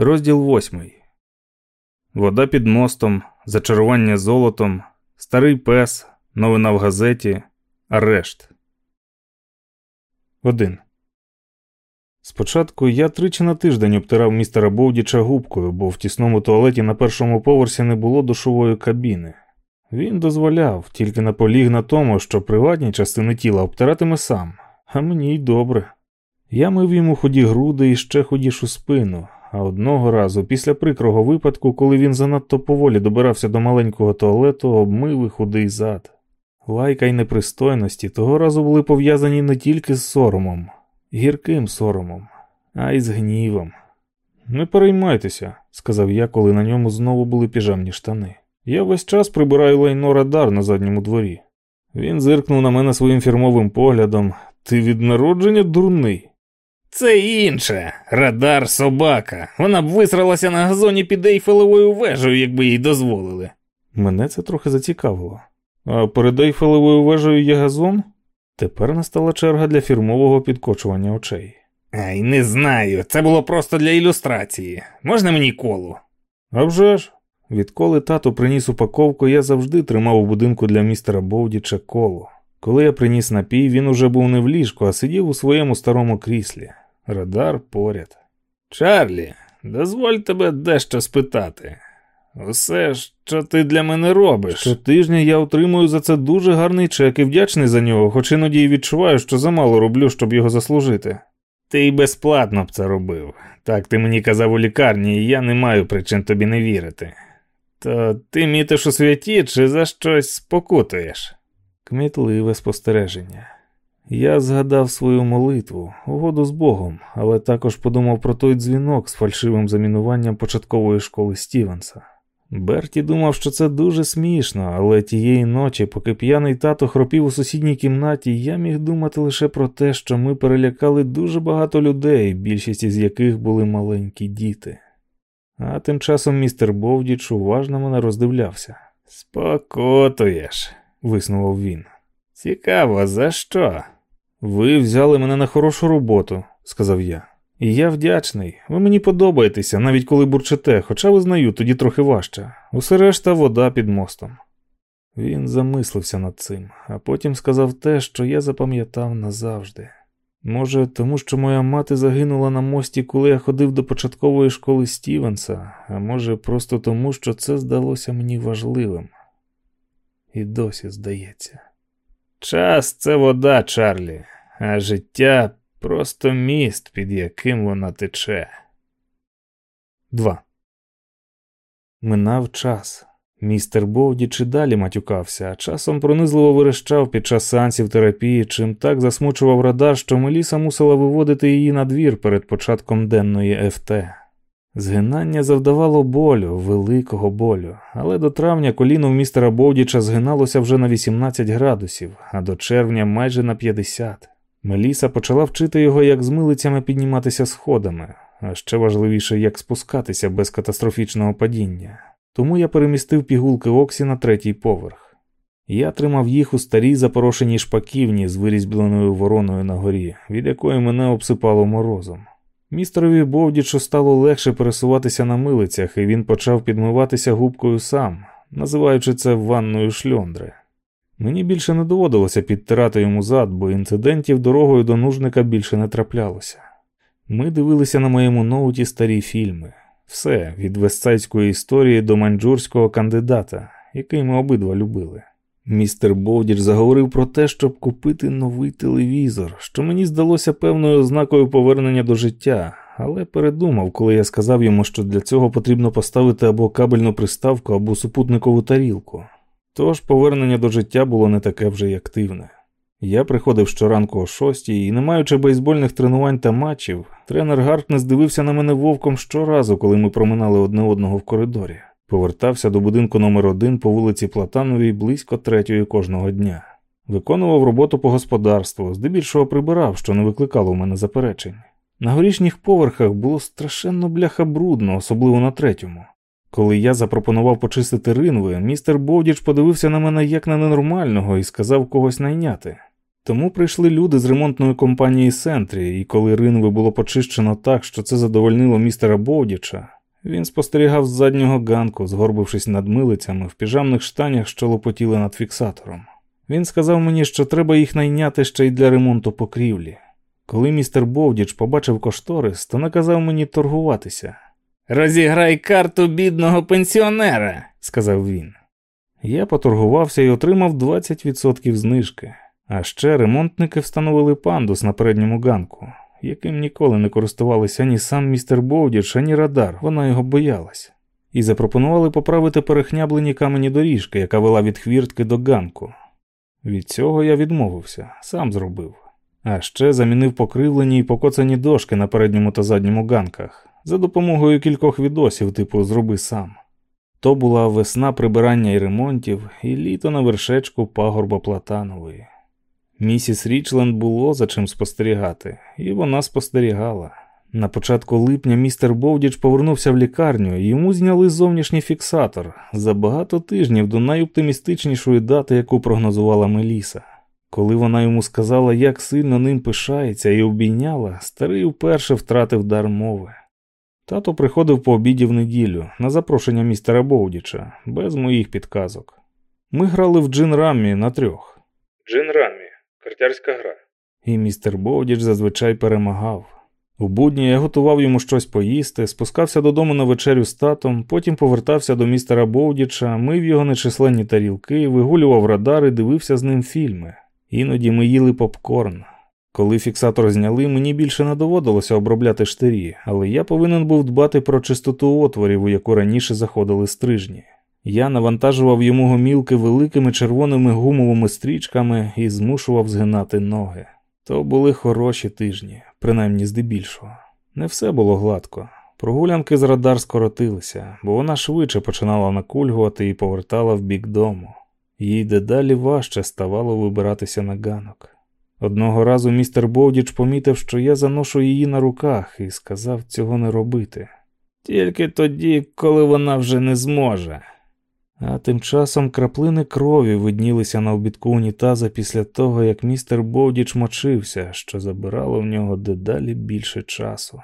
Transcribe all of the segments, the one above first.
Розділ восьмий. Вода під мостом, зачарування золотом, старий пес, новина в газеті, арешт. Один. Спочатку я тричі на тиждень обтирав містера Бовдіча губкою, бо в тісному туалеті на першому поверсі не було душової кабіни. Він дозволяв, тільки наполіг на тому, що приватні частини тіла обтиратиме сам, а мені й добре. Я мив йому худі груди і ще худішу спину, а одного разу, після прикрого випадку, коли він занадто поволі добирався до маленького туалету, обмив і худий зад. Лайка й непристойності того разу були пов'язані не тільки з соромом, гірким соромом, а й з гнівом. Не переймайтеся, сказав я, коли на ньому знову були піжамні штани. Я весь час прибираю лайно радар на задньому дворі. Він зиркнув на мене своїм фірмовим поглядом. Ти від народження дурний. Це інше. Радар собака. Вона б висралася на газоні під Ейфелевою вежею, якби їй дозволили. Мене це трохи зацікавило. А перед Ейфелевою вежею є газон? Тепер настала черга для фірмового підкочування очей. Ай, не знаю. Це було просто для ілюстрації. Можна мені колу? «А вже ж!» Відколи тато приніс упаковку, я завжди тримав у будинку для містера Бовдіча коло. Коли я приніс напій, він уже був не в ліжку, а сидів у своєму старому кріслі. Радар поряд. Чарлі, дозволь тебе дещо спитати. Усе, що ти для мене робиш. Щотижня я отримую за це дуже гарний чек і вдячний за нього, хоч іноді й відчуваю, що замало роблю, щоб його заслужити. Ти й безплатно б це робив. Так ти мені казав у лікарні, і я не маю причин тобі не вірити. То ти мітиш у святі чи за щось спокутуєш? Кмітливе спостереження. Я згадав свою молитву, угоду з Богом, але також подумав про той дзвінок з фальшивим замінуванням початкової школи Стівенса. Берті думав, що це дуже смішно, але тієї ночі, поки п'яний тато хропів у сусідній кімнаті, я міг думати лише про те, що ми перелякали дуже багато людей, більшість із яких були маленькі діти. А тим часом містер Бовдіч уважно мене роздивлявся. Спокутуєш, виснував він. Цікаво, за що? Ви взяли мене на хорошу роботу, сказав я. І я вдячний. Ви мені подобаєтеся, навіть коли бурчите, хоча визнаю, тоді трохи важче. Усе решта вода під мостом. Він замислився над цим, а потім сказав те, що я запам'ятав назавжди. Може, тому що моя мати загинула на мості, коли я ходив до початкової школи Стівенса, а може, просто тому, що це здалося мені важливим. І досі здається. Час це вода, Чарлі, а життя просто міст, під яким вона тече. 2. Минав час. Містер Бовді чи далі матюкався, а часом пронизливо верещав під час сеансів терапії, чим так засмучував радар, що Меліса мусила виводити її на двір перед початком денної ФТ. Згинання завдавало болю, великого болю, але до травня коліно в містера Бовдіча згиналося вже на 18 градусів, а до червня майже на 50. Меліса почала вчити його, як з милицями підніматися сходами, а ще важливіше, як спускатися без катастрофічного падіння. Тому я перемістив пігулки Оксі на третій поверх. Я тримав їх у старій запорошеній шпаківні з вирізбленою вороною на горі, від якої мене обсипало морозом. Містерові Бовдічу стало легше пересуватися на милицях, і він почав підмиватися губкою сам, називаючи це ванною шльондри. Мені більше не доводилося підтирати йому зад, бо інцидентів дорогою до нужника більше не траплялося. Ми дивилися на моєму ноуті старі фільми, все від вестсайдської історії до маньчжурського кандидата, який ми обидва любили. Містер Бовдіч заговорив про те, щоб купити новий телевізор, що мені здалося певною ознакою повернення до життя, але передумав, коли я сказав йому, що для цього потрібно поставити або кабельну приставку, або супутникову тарілку. Тож повернення до життя було не таке вже й активне. Я приходив щоранку о шостій і, не маючи бейсбольних тренувань та матчів, тренер Гаркнес дивився на мене вовком щоразу, коли ми проминали одне одного в коридорі. Повертався до будинку номер один по вулиці Платановій близько третьої кожного дня. Виконував роботу по господарству, здебільшого прибирав, що не викликало у мене заперечень. На горішніх поверхах було страшенно бляха брудно, особливо на третьому. Коли я запропонував почистити ринви, містер Бовдіч подивився на мене як на ненормального і сказав когось найняти. Тому прийшли люди з ремонтної компанії Сентрі, і коли ринви було почищено так, що це задовольнило містера Бовдіча, він спостерігав з заднього ганку, згорбившись над милицями в піжамних штанях, що лопотіли над фіксатором. Він сказав мені, що треба їх найняти ще й для ремонту покрівлі. Коли містер Бовдіч побачив кошторис, то наказав мені торгуватися. Розіграй карту бідного пенсіонера, сказав він. Я поторгувався і отримав 20% знижки. А ще ремонтники встановили пандус на передньому ганку, яким ніколи не користувалися ні сам містер Бовдіч, ані радар, вона його боялась, і запропонували поправити перехняблені камені доріжки, яка вела від хвіртки до ганку. Від цього я відмовився, сам зробив. А ще замінив покривлені і покоцані дошки на передньому та задньому ганках за допомогою кількох відосів, типу Зроби сам. То була весна прибирання і ремонтів, і літо на вершечку пагорба Платанової. Місіс Річленд було за чим спостерігати, і вона спостерігала. На початку липня містер Бовдіч повернувся в лікарню і йому зняли зовнішній фіксатор за багато тижнів до найоптимістичнішої дати, яку прогнозувала Меліса. Коли вона йому сказала, як сильно ним пишається, і обійняла, старий вперше втратив дар мови. Тато приходив по обіді в неділю на запрошення містера Боудіча, без моїх підказок. Ми грали в джин раммі на трьох. Джин раммі картярська гра. І містер Боудіч зазвичай перемагав. У будні я готував йому щось поїсти, спускався додому на вечерю з татом, потім повертався до містера Боудіча, мив його нечисленні тарілки, вигулював радари, дивився з ним фільми. Іноді ми їли попкорн. Коли фіксатор зняли, мені більше не доводилося обробляти штирі, але я повинен був дбати про чистоту отворів, у яку раніше заходили стрижні. Я навантажував йому гомілки великими червоними гумовими стрічками і змушував згинати ноги. То були хороші тижні, принаймні здебільшого. Не все було гладко. Прогулянки з радар скоротилися, бо вона швидше починала накульгувати і повертала в бік дому. Їй дедалі важче ставало вибиратися на ганок. Одного разу містер Бовдіч помітив, що я заношу її на руках, і сказав цього не робити. Тільки тоді, коли вона вже не зможе. А тим часом краплини крові виднілися на обідку унітаза після того, як містер Бовдіч мочився, що забирало в нього дедалі більше часу.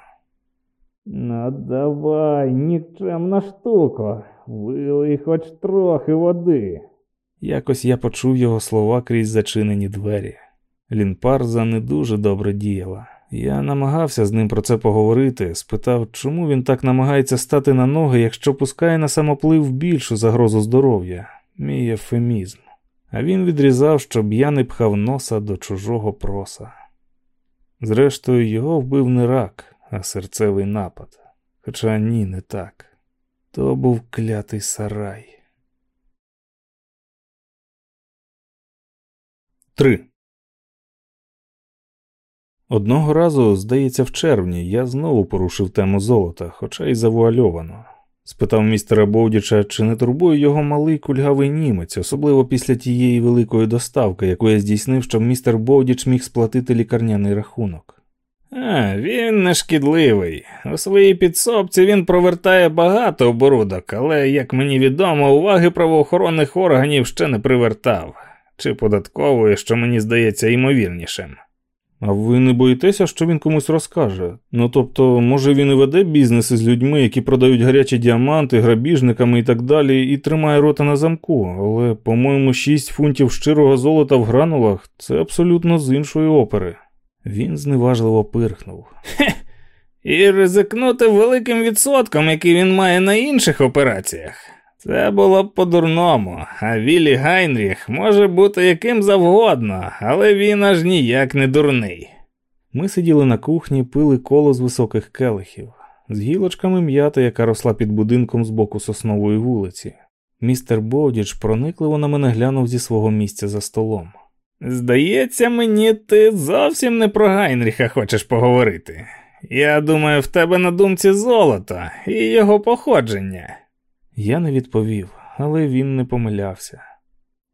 Ну, давай, нікчемна штука, вилий хоч трохи води. Якось я почув його слова крізь зачинені двері. Лінпарза не дуже добре діяла. Я намагався з ним про це поговорити, спитав, чому він так намагається стати на ноги, якщо пускає на самоплив більшу загрозу здоров'я, мій ефемізм. А він відрізав, щоб я не пхав носа до чужого проса. Зрештою, його вбив не рак, а серцевий напад. Хоча ні, не так. То був клятий сарай. 3. Одного разу, здається, в червні я знову порушив тему золота, хоча й завуальовано. Спитав містера Бовдіча, чи не турбує його малий кульгавий німець, особливо після тієї великої доставки, яку я здійснив, щоб містер Бовдіч міг сплатити лікарняний рахунок. А, Він не шкідливий. У своїй підсобці він провертає багато оборудок, але, як мені відомо, уваги правоохоронних органів ще не привертав, чи податкової, що мені здається ймовірнішим. А ви не боїтеся, що він комусь розкаже? Ну тобто, може він і веде бізнес із людьми, які продають гарячі діаманти, грабіжниками і так далі, і тримає рота на замку, але, по-моєму, 6 фунтів щирого золота в гранулах це абсолютно з іншої опери. Він зневажливо пирхнув. Хе, і ризикнути великим відсотком, який він має на інших операціях. Це було б по-дурному, а Віллі Гайнріх може бути яким завгодно, але він аж ніяк не дурний. Ми сиділи на кухні, пили коло з високих келихів, з гілочками м'яти, яка росла під будинком з боку соснової вулиці. Містер Бодіч проникливо на мене глянув зі свого місця за столом. Здається, мені ти зовсім не про Гайнріха хочеш поговорити. Я думаю, в тебе на думці золото і його походження. Я не відповів, але він не помилявся.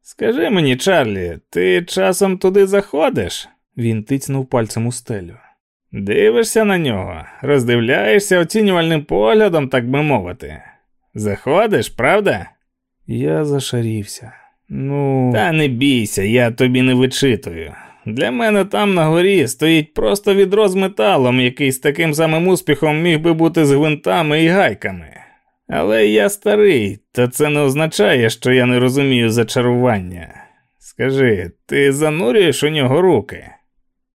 Скажи мені, Чарлі, ти часом туди заходиш? Він тицнув пальцем у стелю. Дивишся на нього, роздивляєшся оцінювальним поглядом, так би мовити. Заходиш, правда? Я зашарівся. Ну. Та не бійся, я тобі не вичитую. Для мене там на горі стоїть просто відро з металом, який з таким самим успіхом міг би бути з гвинтами і гайками. Але я старий, та це не означає, що я не розумію зачарування. Скажи, ти занурюєш у нього руки?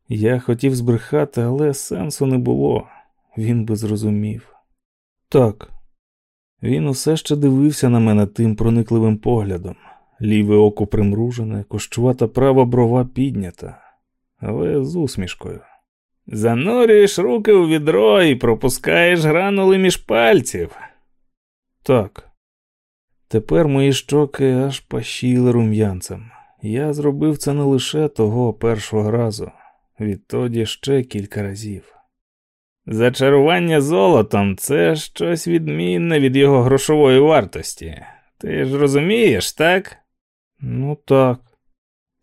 Я хотів збрехати, але сенсу не було. Він би зрозумів. Так. Він усе ще дивився на мене тим проникливим поглядом. Ліве око примружене, кощувата права брова піднята, але з усмішкою. Занурюєш руки у відро і пропускаєш гранули між пальців. Так. Тепер мої щоки аж пащили рум'янцем. Я зробив це не лише того першого разу, відтоді ще кілька разів. Зачарування золотом це щось відмінне від його грошової вартості. Ти ж розумієш, так? Ну так.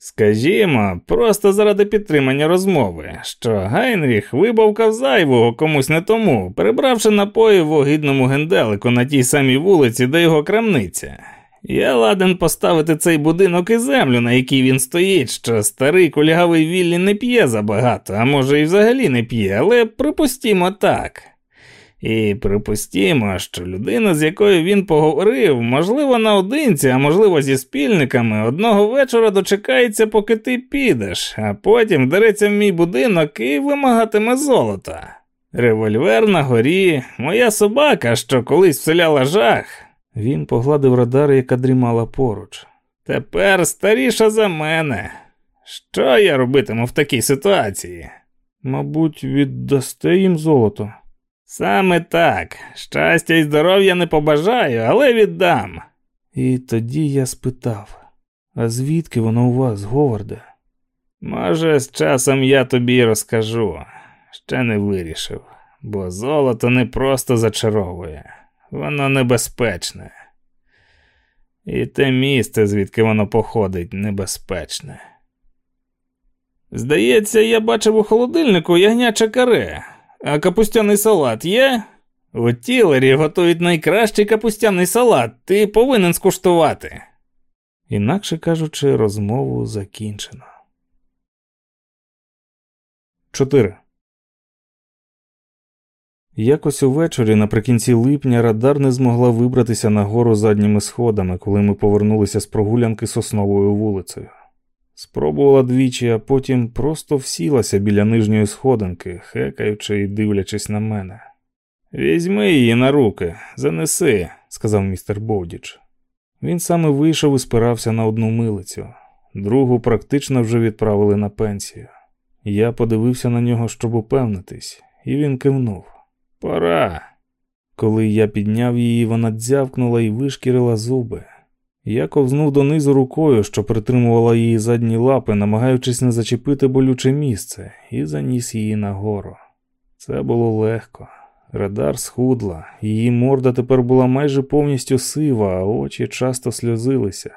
Скажімо, просто заради підтримання розмови, що Гайнріх вибавкав зайвого комусь не тому, перебравши напої в огидному генделику на тій самій вулиці, де його крамниця. Я ладен поставити цей будинок і землю, на якій він стоїть, що старий кулягавий Віллі не п'є забагато, а може і взагалі не п'є, але припустімо так. І припустімо, що людина, з якою він поговорив, можливо, наодинці, а можливо, зі спільниками, одного вечора дочекається, поки ти підеш, а потім вдереться в мій будинок і вимагатиме золота. Револьвер нагорі, моя собака, що колись вселяла жах. Він погладив Радар, яка дрімала поруч. Тепер старіша за мене. Що я робитиму в такій ситуації? Мабуть, віддасте їм золото. Саме так. Щастя і здоров'я не побажаю, але віддам. І тоді я спитав: а звідки воно у вас, Говарде? Може, з часом я тобі розкажу. Ще не вирішив, бо золото не просто зачаровує, воно небезпечне. І те місце, звідки воно походить, небезпечне. Здається, я бачив у холодильнику ягняче каре. А капустяний салат є? У тілері готують найкращий капустяний салат. Ти повинен скуштувати. Інакше кажучи, розмову закінчено. 4. Якось увечері наприкінці липня радар не змогла вибратися на гору задніми сходами, коли ми повернулися з прогулянки сосновою вулицею. Спробувала двічі, а потім просто всілася біля нижньої сходинки, хекаючи і дивлячись на мене. Візьми її на руки, занеси, сказав містер Бовдіч. Він саме вийшов і спирався на одну милицю, другу практично вже відправили на пенсію. Я подивився на нього, щоб упевнитись, і він кивнув. Пора. Коли я підняв її, вона дзявкнула і вишкірила зуби. Я ковзнув донизу рукою, що притримувала її задні лапи, намагаючись не зачепити болюче місце, і заніс її нагору. Це було легко. Радар схудла, її морда тепер була майже повністю сива, а очі часто сльозилися.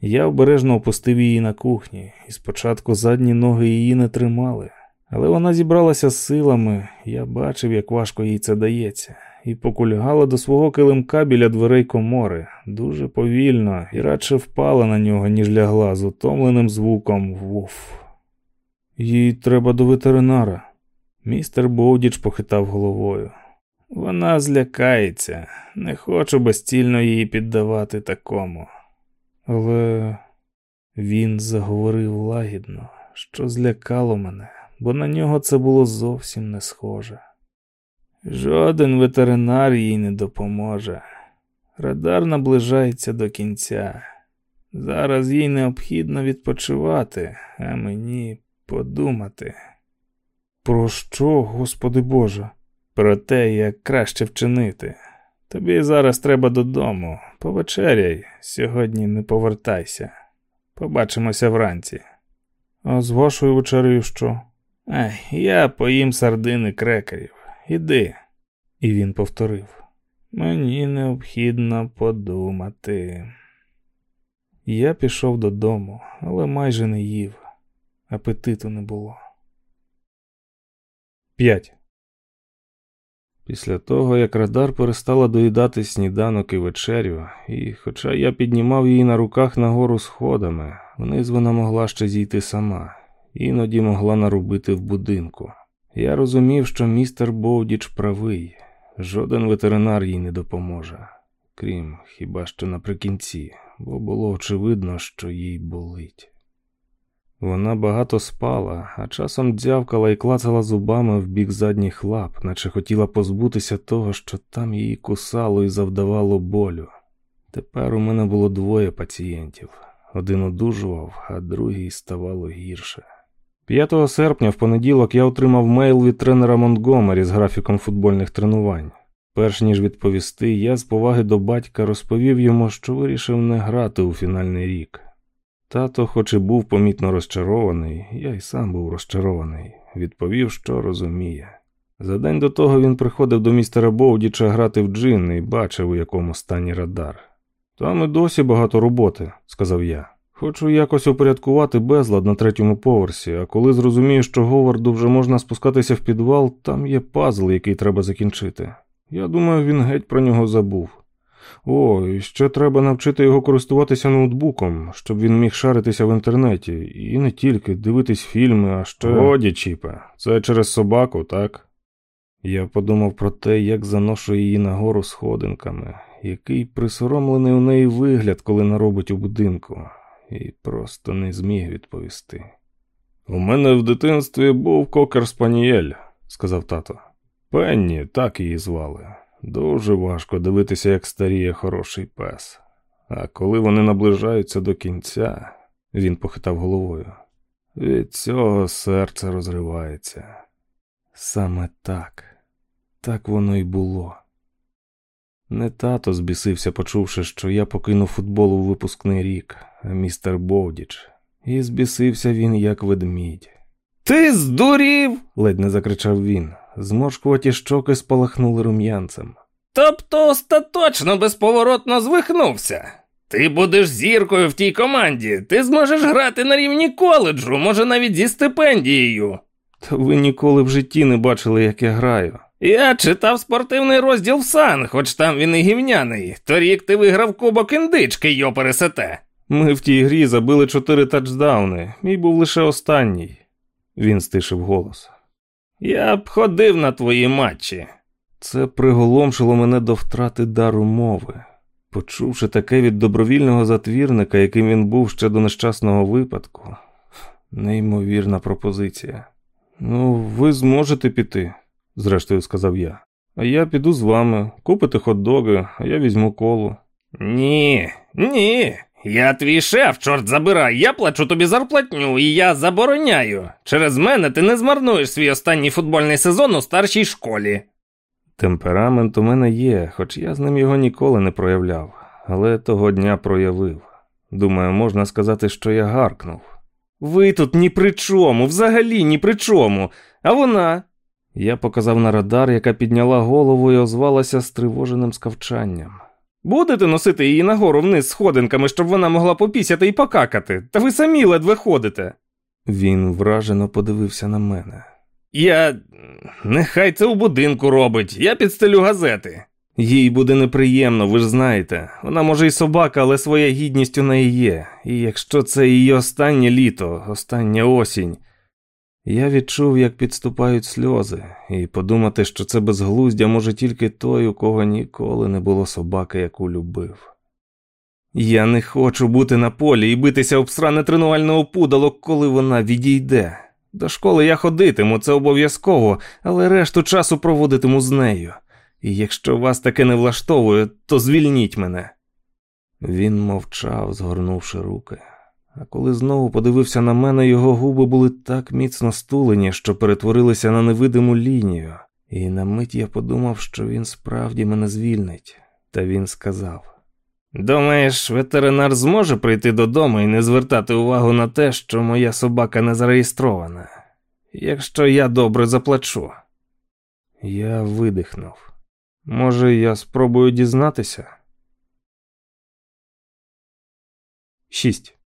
Я обережно опустив її на кухні, і спочатку задні ноги її не тримали. Але вона зібралася з силами, я бачив, як важко їй це дається і покульгала до свого килимка біля дверей комори, дуже повільно і радше впала на нього, ніж лягла з утомленим звуком вуф. Їй треба до ветеринара. Містер Боудіч похитав головою. Вона злякається, не хочу безцільно її піддавати такому. Але він заговорив лагідно, що злякало мене, бо на нього це було зовсім не схоже. Жоден ветеринар їй не допоможе. Радар наближається до кінця. Зараз їй необхідно відпочивати, а мені подумати. Про що, Господи Боже? Про те, як краще вчинити. Тобі зараз треба додому. Повечеряй, сьогодні не повертайся. Побачимося вранці. А з вашою вечерею що? Ай, я поїм сардини крекерів. Іди. І він повторив: Мені необхідно подумати. Я пішов додому, але майже не їв. Апетиту не було. 5. Після того, як радар перестала доїдати сніданок і вечерю, і, хоча я піднімав її на руках нагору сходами, вниз вона могла ще зійти сама. іноді могла нарубити в будинку. Я розумів, що містер Боудіч правий, жоден ветеринар їй не допоможе, крім хіба що наприкінці, бо було очевидно, що їй болить. Вона багато спала, а часом дзявкала і клацала зубами в бік задніх лап, наче хотіла позбутися того, що там її кусало і завдавало болю. Тепер у мене було двоє пацієнтів. Один одужував, а другий ставало гірше. 5 серпня в понеділок я отримав мейл від тренера Монтгомері з графіком футбольних тренувань. Перш ніж відповісти, я з поваги до батька розповів йому, що вирішив не грати у фінальний рік. Тато, хоч і був помітно розчарований, я й сам був розчарований, відповів, що розуміє. За день до того він приходив до містера Боудіча грати в джин і бачив, у якому стані радар. Там і досі багато роботи, сказав я. Хочу якось упорядкувати безлад на третьому поверсі, а коли зрозумію, що Говарду вже можна спускатися в підвал, там є пазл, який треба закінчити. Я думаю, він геть про нього забув. О, і ще треба навчити його користуватися ноутбуком, щоб він міг шаритися в інтернеті, і не тільки дивитись фільми, а ще. Годі, Чіпе, це через собаку, так? Я подумав про те, як заношу її нагору сходинками, який присоромлений у неї вигляд, коли наробить у будинку, і просто не зміг відповісти. У мене в дитинстві був кокер Спанієль, сказав тато. Пенні, так її звали. Дуже важко дивитися, як старіє хороший пес. А коли вони наближаються до кінця, він похитав головою. Від цього серце розривається. Саме так, так воно й було. Не тато збісився, почувши, що я покинув футбол у випускний рік, містер Бовдіч. І збісився він, як ведмідь. Ти здурів? ледь не закричав він. Зморшкуваті щоки спалахнули рум'янцем. Тобто остаточно безповоротно звихнувся. Ти будеш зіркою в тій команді, ти зможеш грати на рівні коледжу, може навіть зі стипендією. Та ви ніколи в житті не бачили, як я граю. Я читав спортивний розділ в Сан, хоч там він і гівняний. Торік ти виграв кубок індички, йо пересете. Ми в тій грі забили чотири тачдауни, мій був лише останній. Він стишив голос. Я б ходив на твої матчі. Це приголомшило мене до втрати дару мови. Почувши таке від добровільного затвірника, яким він був ще до нещасного випадку, неймовірна пропозиція. Ну, ви зможете піти, зрештою сказав я. А я піду з вами, купите хот-доги, а я візьму колу. Ні, ні. Я твій шеф, чорт забирай, я плачу тобі зарплатню, і я забороняю. Через мене ти не змарнуєш свій останній футбольний сезон у старшій школі. Темперамент у мене є, хоч я з ним його ніколи не проявляв, але того дня проявив. Думаю, можна сказати, що я гаркнув. Ви тут ні при чому, взагалі ні при чому. А вона. Я показав на радар, яка підняла голову і озвалася стривоженим скавчанням. Будете носити її нагору вниз сходинками, щоб вона могла попісяти і покакати, та ви самі ледве ходите. Він вражено подивився на мене. Я. Нехай це у будинку робить, я підстелю газети. Їй буде неприємно, ви ж знаєте. Вона може й собака, але своя гідність у неї є. І якщо це її останнє літо, остання осінь. Я відчув, як підступають сльози, і подумати, що це безглуздя може тільки той, у кого ніколи не було собаки, яку любив. Я не хочу бути на полі і битися об сране тренувального пудало, коли вона відійде. До школи я ходитиму, це обов'язково, але решту часу проводитиму з нею. І якщо вас таке не влаштовує, то звільніть мене. Він мовчав, згорнувши руки. А коли знову подивився на мене, його губи були так міцно стулені, що перетворилися на невидиму лінію, і на мить я подумав, що він справді мене звільнить, та він сказав: Думаєш, ветеринар зможе прийти додому і не звертати увагу на те, що моя собака не зареєстрована, якщо я добре заплачу. Я видихнув. Може, я спробую дізнатися? 6.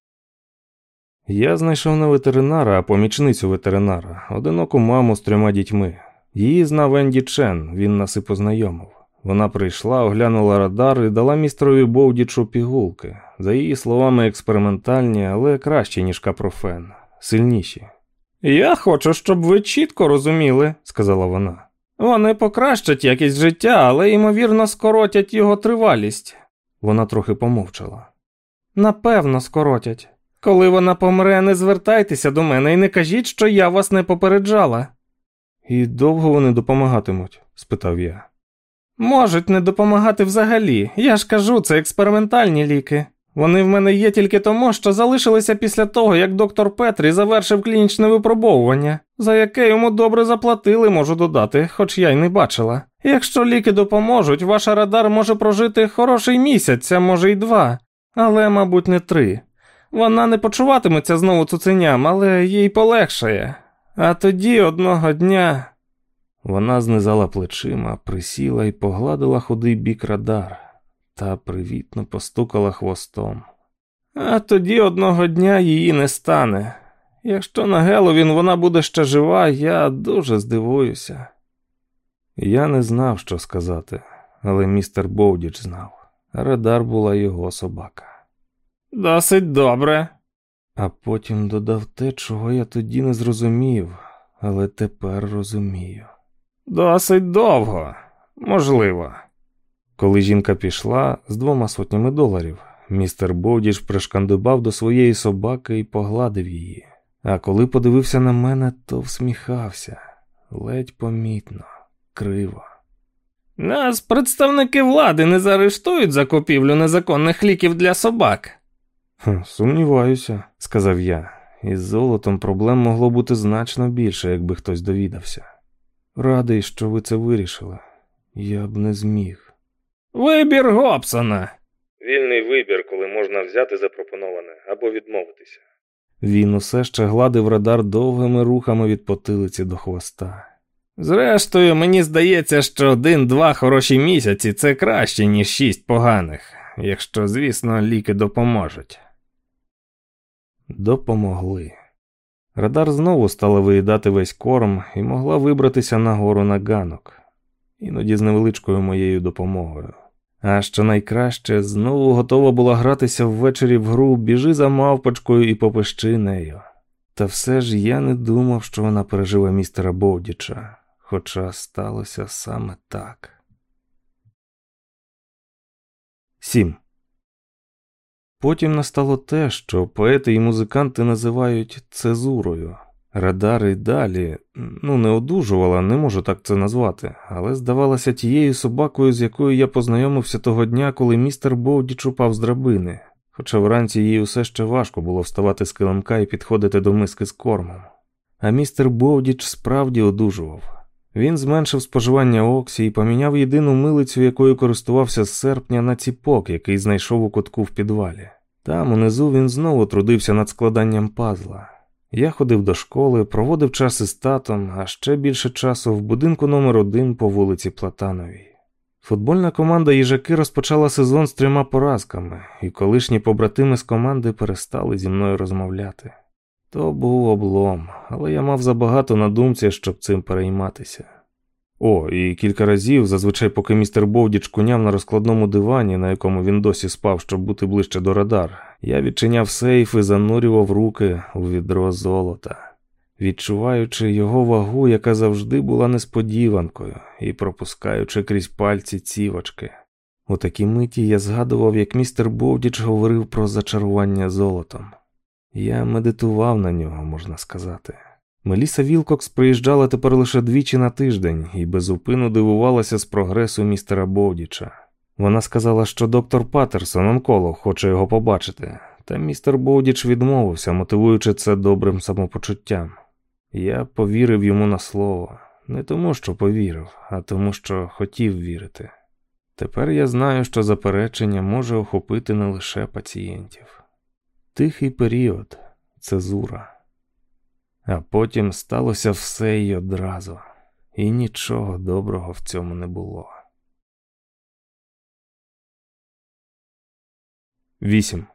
Я знайшов не ветеринара, а помічницю ветеринара, одиноку маму з трьома дітьми. Її знав Енді Чен, він нас і познайомив. Вона прийшла, оглянула радар і дала містерові Боудічу пігулки. За її словами, експериментальні, але кращі, ніж капрофен, сильніші. Я хочу, щоб ви чітко розуміли, сказала вона. Вони покращать якість життя, але ймовірно скоротять його тривалість. Вона трохи помовчала. Напевно, скоротять. Коли вона помре, не звертайтеся до мене і не кажіть, що я вас не попереджала. І довго вони допомагатимуть? спитав я. Можуть не допомагати взагалі. Я ж кажу, це експериментальні ліки. Вони в мене є тільки тому, що залишилися після того, як доктор Петрі завершив клінічне випробовування, за яке йому добре заплатили, можу додати, хоч я й не бачила. Якщо ліки допоможуть, ваш радар може прожити хороший місяць, а може й два, але, мабуть, не три. Вона не почуватиметься знову цуценям, але їй полегшає. А тоді одного дня. Вона знизала плечима, присіла і погладила худий бік радар та привітно постукала хвостом. А тоді одного дня її не стане. Якщо на Геловін вона буде ще жива, я дуже здивуюся. Я не знав, що сказати, але містер Боудіч знав. Радар була його собака. Досить добре. А потім додав те, чого я тоді не зрозумів, але тепер розумію. Досить довго, можливо. Коли жінка пішла з двома сотнями доларів, містер Боудіж пришкандибав до своєї собаки і погладив її. А коли подивився на мене, то всміхався ледь помітно, криво. Нас представники влади не заарештують за купівлю незаконних ліків для собак. Сумніваюся, сказав я. Із золотом проблем могло бути значно більше, якби хтось довідався. Радий, що ви це вирішили. Я б не зміг. Вибір Гобсона. Вільний вибір, коли можна взяти запропоноване або відмовитися. Він усе ще гладив радар довгими рухами від потилиці до хвоста. Зрештою, мені здається, що один-два хороші місяці це краще, ніж шість поганих, якщо, звісно, ліки допоможуть. Допомогли. Радар знову стала виїдати весь корм і могла вибратися нагору на ганок, іноді з невеличкою моєю допомогою. А що найкраще, знову готова була гратися ввечері в гру, біжи за мавпочкою і попищи нею. Та все ж я не думав, що вона переживе містера Бовдіча, хоча сталося саме так. 7. Потім настало те, що поети і музиканти називають цезурою. Радар далі, ну, не одужувала, не можу так це назвати, але здавалася тією собакою, з якою я познайомився того дня, коли містер Боудіч упав з драбини, хоча вранці їй усе ще важко було вставати з килимка і підходити до миски з кормом. А містер Боудіч справді одужував. Він зменшив споживання оксі і поміняв єдину милицю, якою користувався з серпня на ціпок, який знайшов у кутку в підвалі. Там унизу він знову трудився над складанням пазла. Я ходив до школи, проводив час із татом, а ще більше часу в будинку номер один по вулиці Платановій. Футбольна команда їжаки розпочала сезон з трьома поразками, і колишні побратими з команди перестали зі мною розмовляти. То був облом, але я мав забагато на думці, щоб цим перейматися. О, і кілька разів, зазвичай, поки містер Бовдіч куняв на розкладному дивані, на якому він досі спав, щоб бути ближче до радар, я відчиняв сейф і занурював руки у відро золота, відчуваючи його вагу, яка завжди була несподіванкою, і пропускаючи крізь пальці цівочки. У такій миті я згадував, як містер Бовдіч говорив про зачарування золотом. Я медитував на нього, можна сказати. Меліса Вілкокс приїжджала тепер лише двічі на тиждень і безупину дивувалася з прогресу містера Бовдіча. Вона сказала, що доктор Паттерсон онколог хоче його побачити, та містер Боудіч відмовився, мотивуючи це добрим самопочуттям. Я повірив йому на слово, не тому, що повірив, а тому, що хотів вірити. Тепер я знаю, що заперечення може охопити не лише пацієнтів. Тихий період цезура. А потім сталося все й одразу, і нічого доброго в цьому не було. 8.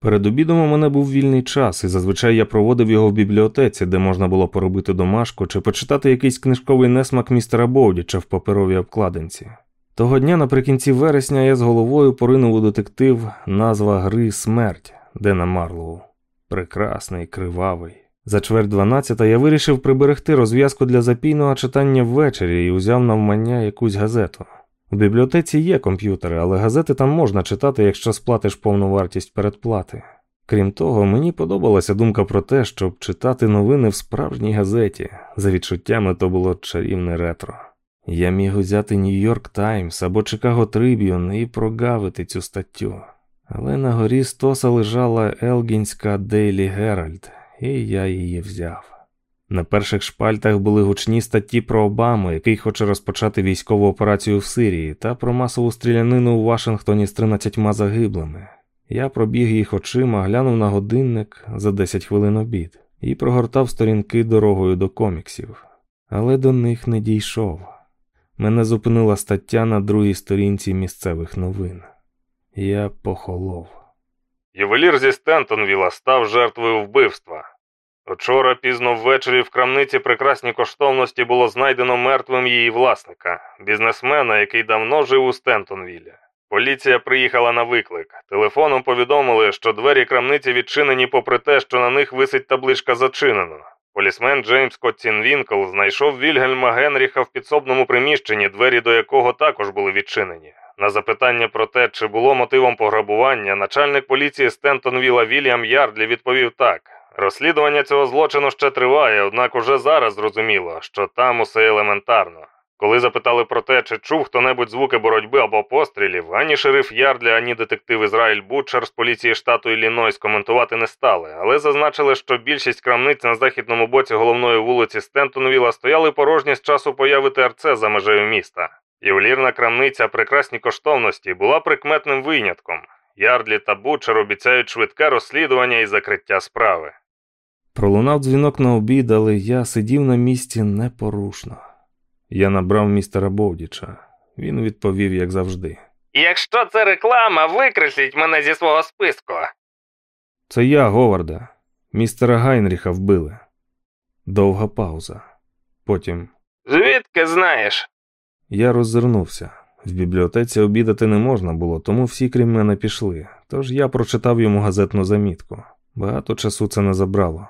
Перед обідом у мене був вільний час, і зазвичай я проводив його в бібліотеці, де можна було поробити домашку чи почитати якийсь книжковий несмак містера Боудіча в паперовій обкладинці. Того дня наприкінці вересня я з головою поринув у детектив назва Гри Смерть Дена Марлоу. Прекрасний, кривавий. За чверть дванадцята я вирішив приберегти розв'язку для запійного читання ввечері і узяв навмання якусь газету. У бібліотеці є комп'ютери, але газети там можна читати, якщо сплатиш повну вартість передплати. Крім того, мені подобалася думка про те, щоб читати новини в справжній газеті. За відчуттями то було чарівне ретро. Я міг взяти Нью-Йорк Таймс або Чикаго Триб'юн і прогавити цю статтю. Але на горі стоса лежала Елгінська Дейлі Геральд, і я її взяв. На перших шпальтах були гучні статті про Обаму, який хоче розпочати військову операцію в Сирії, та про масову стрілянину у Вашингтоні з 13 загиблими. Я пробіг їх очима, глянув на годинник за 10 хвилин обід і прогортав сторінки дорогою до коміксів, але до них не дійшов. Мене зупинила стаття на другій сторінці місцевих новин. Я похолов. Ювелір зі Стентонвіла став жертвою вбивства. Учора пізно ввечері в крамниці прекрасні коштовності було знайдено мертвим її власника, бізнесмена, який давно жив у Стентонвілі. Поліція приїхала на виклик. Телефоном повідомили, що двері крамниці відчинені, попри те, що на них висить табличка зачинено. Полісмен Джеймс Коттінвінкл знайшов Вільгельма Генріха в підсобному приміщенні, двері до якого також були відчинені. На запитання про те, чи було мотивом пограбування, начальник поліції Стентонвіла Вільям Ярдлі відповів так: розслідування цього злочину ще триває, однак уже зараз зрозуміло, що там усе елементарно. Коли запитали про те, чи чув хто-небудь звуки боротьби або пострілів, ані шериф Ярдлі, ані детектив Ізраїль Бутчер з поліції штату Іллінойс коментувати не стали, але зазначили, що більшість крамниць на західному боці головної вулиці Стентонвіла стояли порожні з часу появи ТРЦ за межею міста. Ювелірна крамниця прекрасні коштовності була прикметним винятком. Ярдлі та Бутчер обіцяють швидке розслідування і закриття справи. Пролунав дзвінок на обід, але я сидів на місці непорушно. Я набрав містера Бовдіча. Він відповів, як завжди. Якщо це реклама, викресліть мене зі свого списку. Це я, Говарда. Містера Гайнріха вбили. Довга пауза. Потім Звідки знаєш? Я роззирнувся. В бібліотеці обідати не можна було, тому всі крім мене пішли. Тож я прочитав йому газетну замітку. Багато часу це не забрало.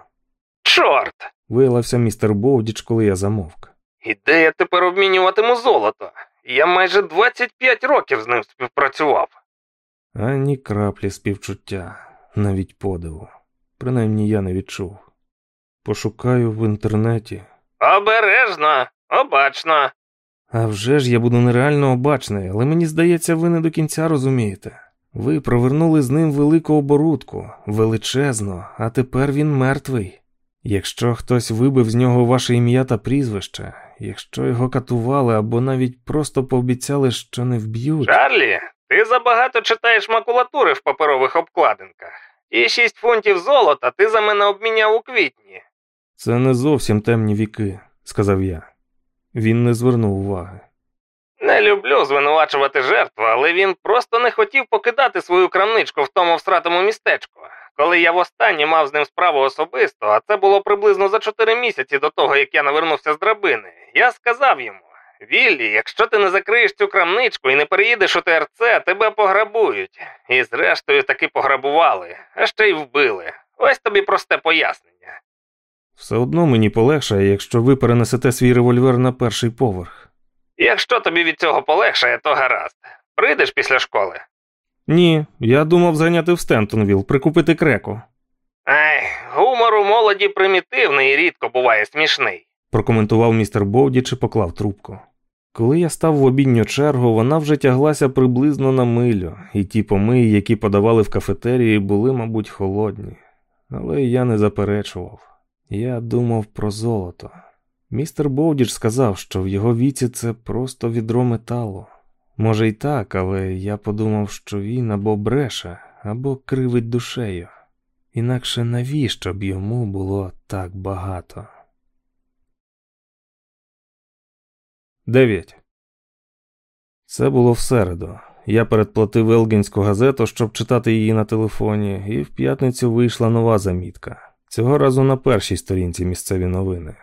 Чорт! Виявився містер Бовдіч, коли я замовк. І де я тепер обмінюватиму золото? Я майже 25 років з ним співпрацював. Ані краплі співчуття, навіть подиву. Принаймні я не відчув. Пошукаю в інтернеті. Обережно, обачно. А вже ж я буду нереально обачний, але мені здається, ви не до кінця розумієте. Ви провернули з ним велику оборудку, величезно, а тепер він мертвий. Якщо хтось вибив з нього ваше ім'я та прізвище, якщо його катували або навіть просто пообіцяли, що не вб'ють. Чарлі, ти забагато читаєш макулатури в паперових обкладинках. І 6 фунтів золота ти за мене обміняв у квітні. Це не зовсім темні віки, сказав я. Він не звернув уваги. Не люблю звинувачувати жертву, але він просто не хотів покидати свою крамничку в тому всратому містечку. Коли я востаннє мав з ним справу особисто, а це було приблизно за 4 місяці до того, як я навернувся з драбини, я сказав йому: Віллі, якщо ти не закриєш цю крамничку і не переїдеш у ТРЦ, тебе пограбують. І зрештою таки пограбували, а ще й вбили. Ось тобі просте пояснення. Все одно мені полегшає, якщо ви перенесете свій револьвер на перший поверх. Якщо тобі від цього полегшає, то гаразд. Прийдеш після школи. Ні, я думав зайняти в Стентонвіл, прикупити креку, Ай, гумор у молоді примітивний і рідко буває смішний. прокоментував містер Боудіч і поклав трубку. Коли я став в обідню чергу, вона вже тяглася приблизно на милю, і ті помиї, які подавали в кафетерії, були, мабуть, холодні. Але я не заперечував. Я думав про золото. Містер Боудіч сказав, що в його віці це просто відро металу. Може й так, але я подумав, що він або бреше, або кривить душею. Інакше навіщо б йому було так багато? 9. Це було в середу. Я передплатив Елгінську газету, щоб читати її на телефоні, і в п'ятницю вийшла нова замітка. Цього разу на першій сторінці місцеві новини.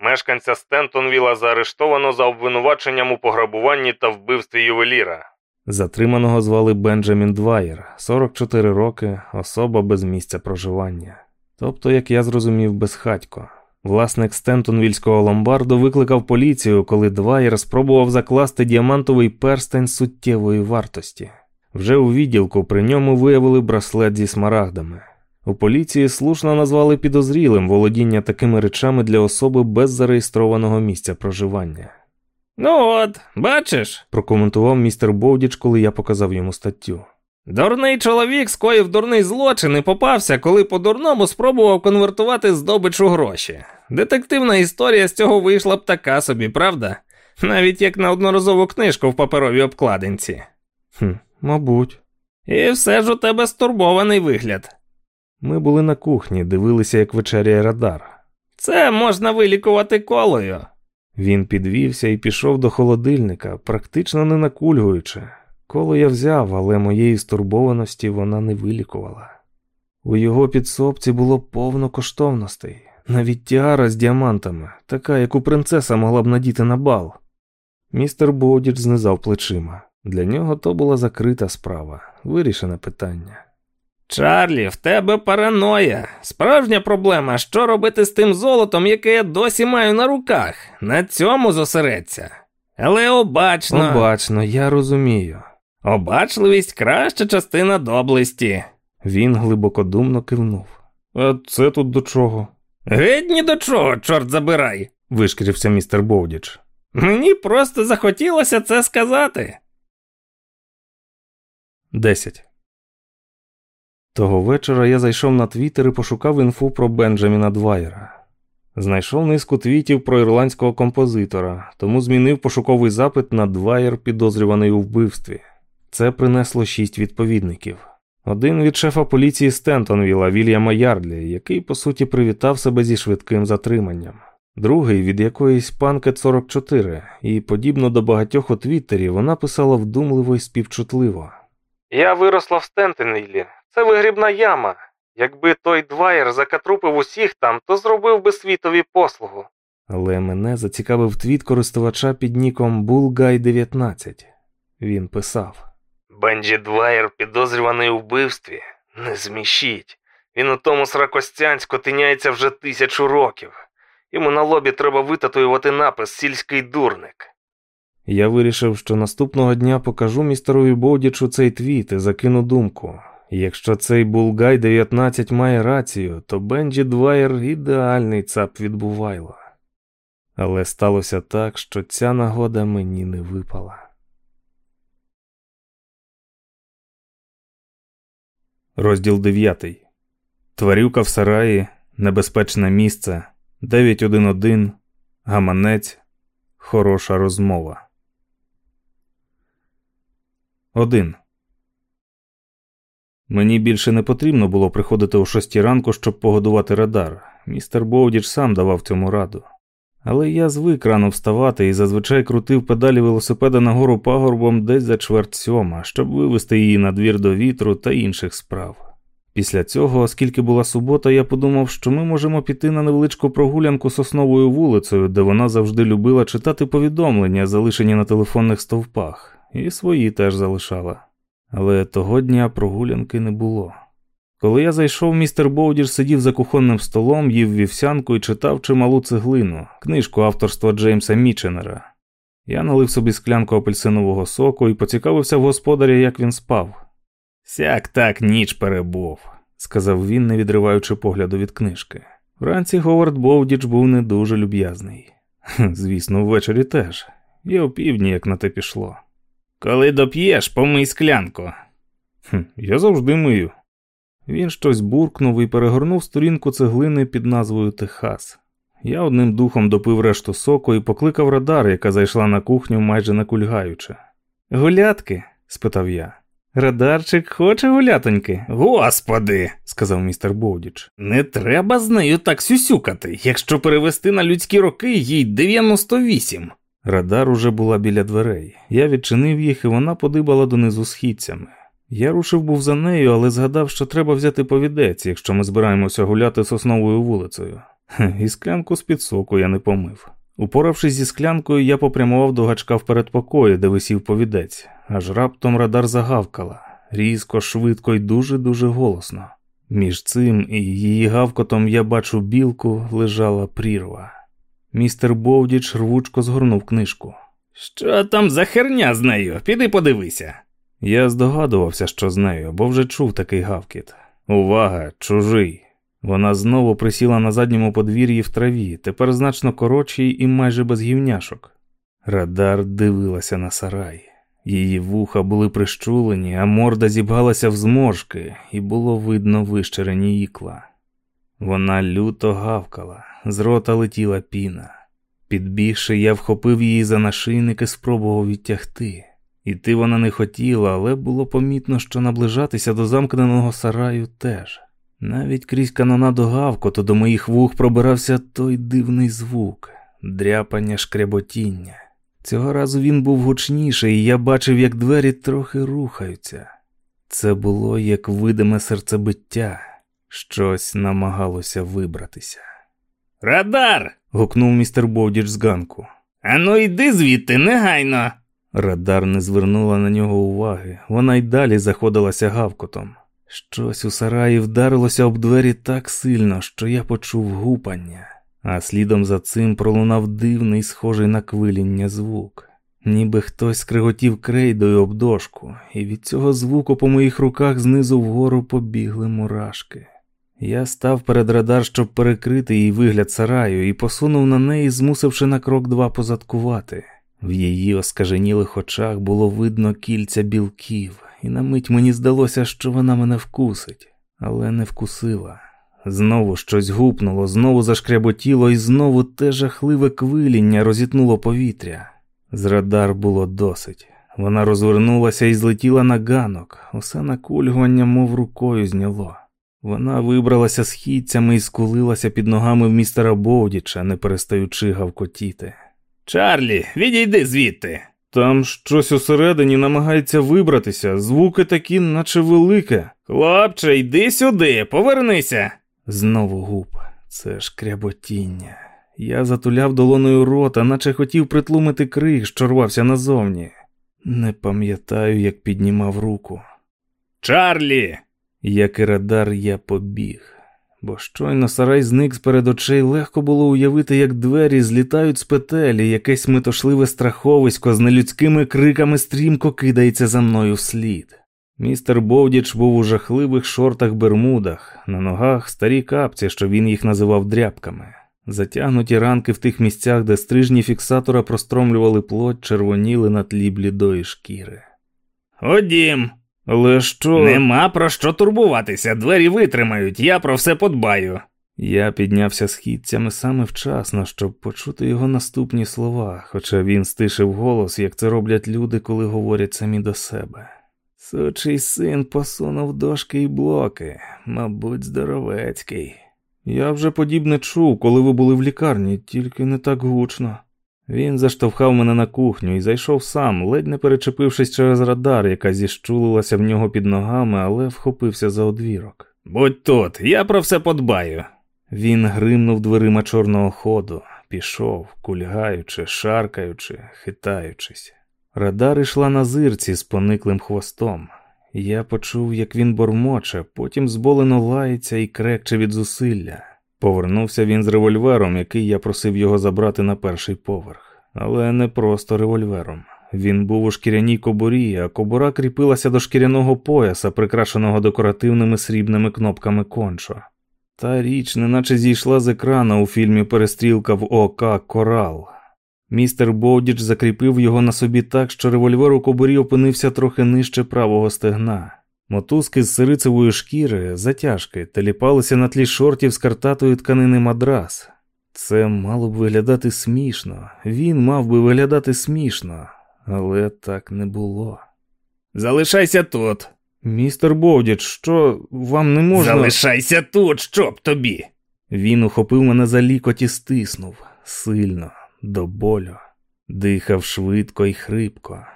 Мешканця Стентонвіла заарештовано за обвинуваченням у пограбуванні та вбивстві ювеліра. Затриманого звали Бенджамін Дваєр, 44 роки, особа без місця проживання. Тобто, як я зрозумів, безхатько. Власник Стентонвільського ломбарду викликав поліцію, коли Дваєр спробував закласти діамантовий перстень суттєвої вартості. Вже у відділку при ньому виявили браслет зі смарагдами. У поліції слушно назвали підозрілим володіння такими речами для особи без зареєстрованого місця проживання. Ну от, бачиш, Прокоментував містер Бовдіч, коли я показав йому статтю. дурний чоловік скоїв дурний злочин і попався, коли по-дурному спробував конвертувати здобич у гроші. Детективна історія з цього вийшла б така собі, правда? Навіть як на одноразову книжку в паперовій обкладинці. Хм, мабуть. І все ж у тебе стурбований вигляд. Ми були на кухні, дивилися, як вечеряє радар. Це можна вилікувати колою. Він підвівся і пішов до холодильника, практично не накульгуючи. Коло я взяв, але моєї стурбованості вона не вилікувала. У його підсобці було повно коштовностей, навіть тіара з діамантами, така, яку принцеса могла б надіти на бал. Містер Бодіч знизав плечима. Для нього то була закрита справа, вирішене питання. Чарлі, в тебе параноя. Справжня проблема, що робити з тим золотом, яке я досі маю на руках. На цьому зосередься. Але обачно. Обачно, я розумію. Обачливість краща частина доблесті. Він глибокодумно кивнув. А це тут до чого? Геть ні до чого, чорт забирай. вишкірився містер Бовдіч. Мені просто захотілося це сказати. 10. Того вечора я зайшов на твіттер і пошукав інфу про Бенджаміна Двайера. Знайшов низку твітів про ірландського композитора, тому змінив пошуковий запит на Двайер, підозрюваний у вбивстві. Це принесло шість відповідників. Один від шефа поліції Стентонвіла Вільяма Ярдлі, який по суті привітав себе зі швидким затриманням. Другий від якоїсь Punkette44, і, подібно до багатьох у Твіттері, вона писала вдумливо і співчутливо. Я виросла в Стентенвіллі. Це вигрібна яма. Якби той дваєр закатрупив усіх там, то зробив би світові послугу. Але мене зацікавив твіт користувача під ніком Bullguy19. Він писав: Бенджі Дваєр підозрюваний у вбивстві. Не смішіть. Він у тому сракостянську тиняється вже тисячу років. Йому на лобі треба витатуювати напис Сільський дурник. Я вирішив, що наступного дня покажу містерові Боудічу цей твіт і закину думку. Якщо цей Bullguy19 має рацію, то Бенджі Дваєр ідеальний цап-відбувайло. Але сталося так, що ця нагода мені не випала. Розділ 9. Тварюка в сараї, небезпечне місце, 911, гаманець, хороша розмова. 1. Мені більше не потрібно було приходити о шостій ранку, щоб погодувати радар. Містер Боудіч сам давав цьому раду. Але я звик рано вставати і зазвичай крутив педалі велосипеда нагору пагорбом десь за чверть сьома, щоб вивести її на двір до вітру та інших справ. Після цього, оскільки була субота, я подумав, що ми можемо піти на невеличку прогулянку сосновою вулицею, де вона завжди любила читати повідомлення, залишені на телефонних стовпах, і свої теж залишала. Але того дня прогулянки не було. Коли я зайшов, містер Боудір сидів за кухонним столом, їв вівсянку і читав чималу цеглину, книжку авторства Джеймса Міченера. Я налив собі склянку апельсинового соку і поцікавився в господаря, як він спав. Сяк так ніч перебув, сказав він, не відриваючи погляду від книжки. Вранці Говард Боудіч був не дуже люб'язний. Звісно, ввечері теж, і опівдні, як на те пішло. Коли доп'єш, помий склянку. Хм, Я завжди мию. Він щось буркнув і перегорнув сторінку цеглини під назвою Техас. Я одним духом допив решту соку і покликав радар, яка зайшла на кухню майже накульгаючи. Гулятки? спитав я. Радарчик хоче гулятоньки? Господи, сказав містер Боудіч. не треба з нею так сюсюкати. Якщо перевести на людські роки, їй 98. Радар уже була біля дверей. Я відчинив їх, і вона подибала донизу східцями. Я рушив був за нею, але згадав, що треба взяти повідець, якщо ми збираємося гуляти сосновою вулицею. І склянку з під соку я не помив. Упоравшись зі склянкою, я попрямував до гачка в передпокої, де висів повідець, аж раптом радар загавкала різко, швидко і дуже-дуже голосно. Між цим і її гавкотом я бачу білку лежала прірва. Містер Бовдіч рвучко згорнув книжку. Що там за херня з нею? Піди подивися. Я здогадувався, що з нею, бо вже чув такий гавкіт. Увага, чужий. Вона знову присіла на задньому подвір'ї в траві, тепер значно коротшій і майже без гівняшок. Радар дивилася на сарай. Її вуха були прищулені, а морда зібгалася в зморшки, і було видно вищерені ікла. Вона люто гавкала, з рота летіла піна. Підбігши, я вхопив її за нашийник і спробував відтягти. Іти вона не хотіла, але було помітно, що наближатися до замкненого сараю теж. Навіть крізь канонаду гавкоту до моїх вух пробирався той дивний звук дряпання шкряботіння. Цього разу він був гучніший, і я бачив, як двері трохи рухаються. Це було як видиме серцебиття, щось намагалося вибратися. Радар! гукнув містер Бовдіч з ганку. Ану йди звідти, негайно. Радар не звернула на нього уваги, вона й далі заходилася гавкотом. Щось у сараї вдарилося об двері так сильно, що я почув гупання, а слідом за цим пролунав дивний, схожий на квиління звук, ніби хтось скриготів крейдою об дошку, і від цього звуку по моїх руках знизу вгору побігли мурашки. Я став перед радар, щоб перекрити їй вигляд сараю, і посунув на неї, змусивши на крок два позадкувати. В її оскаженілих очах було видно кільця білків, і на мить мені здалося, що вона мене вкусить, але не вкусила. Знову щось гупнуло, знову зашкряботіло, і знову те жахливе квиління розітнуло повітря. З радар було досить. Вона розвернулася і злетіла на ганок, усе накульгування, мов рукою зняло. Вона вибралася східцями і скулилася під ногами в містера Боудіча, не перестаючи гавкотіти. Чарлі, відійди звідти. Там щось усередині намагається вибратися, звуки такі, наче велике. Хлопче, йди сюди, повернися. Знову губ, це ж кряботіння. Я затуляв долоною рота, наче хотів притлумити крик, що рвався назовні. Не пам'ятаю, як піднімав руку. Чарлі. Як і радар, я побіг, бо щойно сарай зник з перед очей, легко було уявити, як двері злітають з петелі, якесь метошливе страховисько з нелюдськими криками стрімко кидається за мною вслід. Містер Бовдіч був у жахливих шортах бермудах, на ногах старі капці, що він їх називав дряпками. Затягнуті ранки в тих місцях, де стрижні фіксатора простромлювали плоть, червоніли на тлі блідої шкіри. Ходім. Але що? Нема про що турбуватися, двері витримають, я про все подбаю. Я піднявся східцями саме вчасно, щоб почути його наступні слова, хоча він стишив голос, як це роблять люди, коли говорять самі до себе. Сучий син посунув дошки й блоки, мабуть, здоровецький. Я вже подібне чув, коли ви були в лікарні, тільки не так гучно. Він заштовхав мене на кухню і зайшов сам, ледь не перечепившись через радар, яка зіщулилася в нього під ногами, але вхопився за одвірок. Будь тут, я про все подбаю. Він гримнув дверима чорного ходу, пішов, кульгаючи, шаркаючи, хитаючись. Радар ішла на зирці з пониклим хвостом. Я почув, як він бормоче, потім зболено лається і крекче від зусилля. Повернувся він з револьвером, який я просив його забрати на перший поверх, але не просто револьвером. Він був у шкіряній кобурі, а кобура кріпилася до шкіряного пояса, прикрашеного декоративними срібними кнопками кончо. Та річ, неначе зійшла з екрана у фільмі Перестрілка в ОК Корал. Містер Боудіч закріпив його на собі так, що револьвер у кобурі опинився трохи нижче правого стегна. Мотузки з сирицевої шкіри, затяжки, теліпалися на тлі шортів з картатої тканини мадрас. Це мало б виглядати смішно, він мав би виглядати смішно, але так не було. Залишайся тут. Містере Боудіч, що вам не можна. Залишайся тут, щоб тобі. Він ухопив мене за лікоть і стиснув сильно, до болю, дихав швидко і хрипко.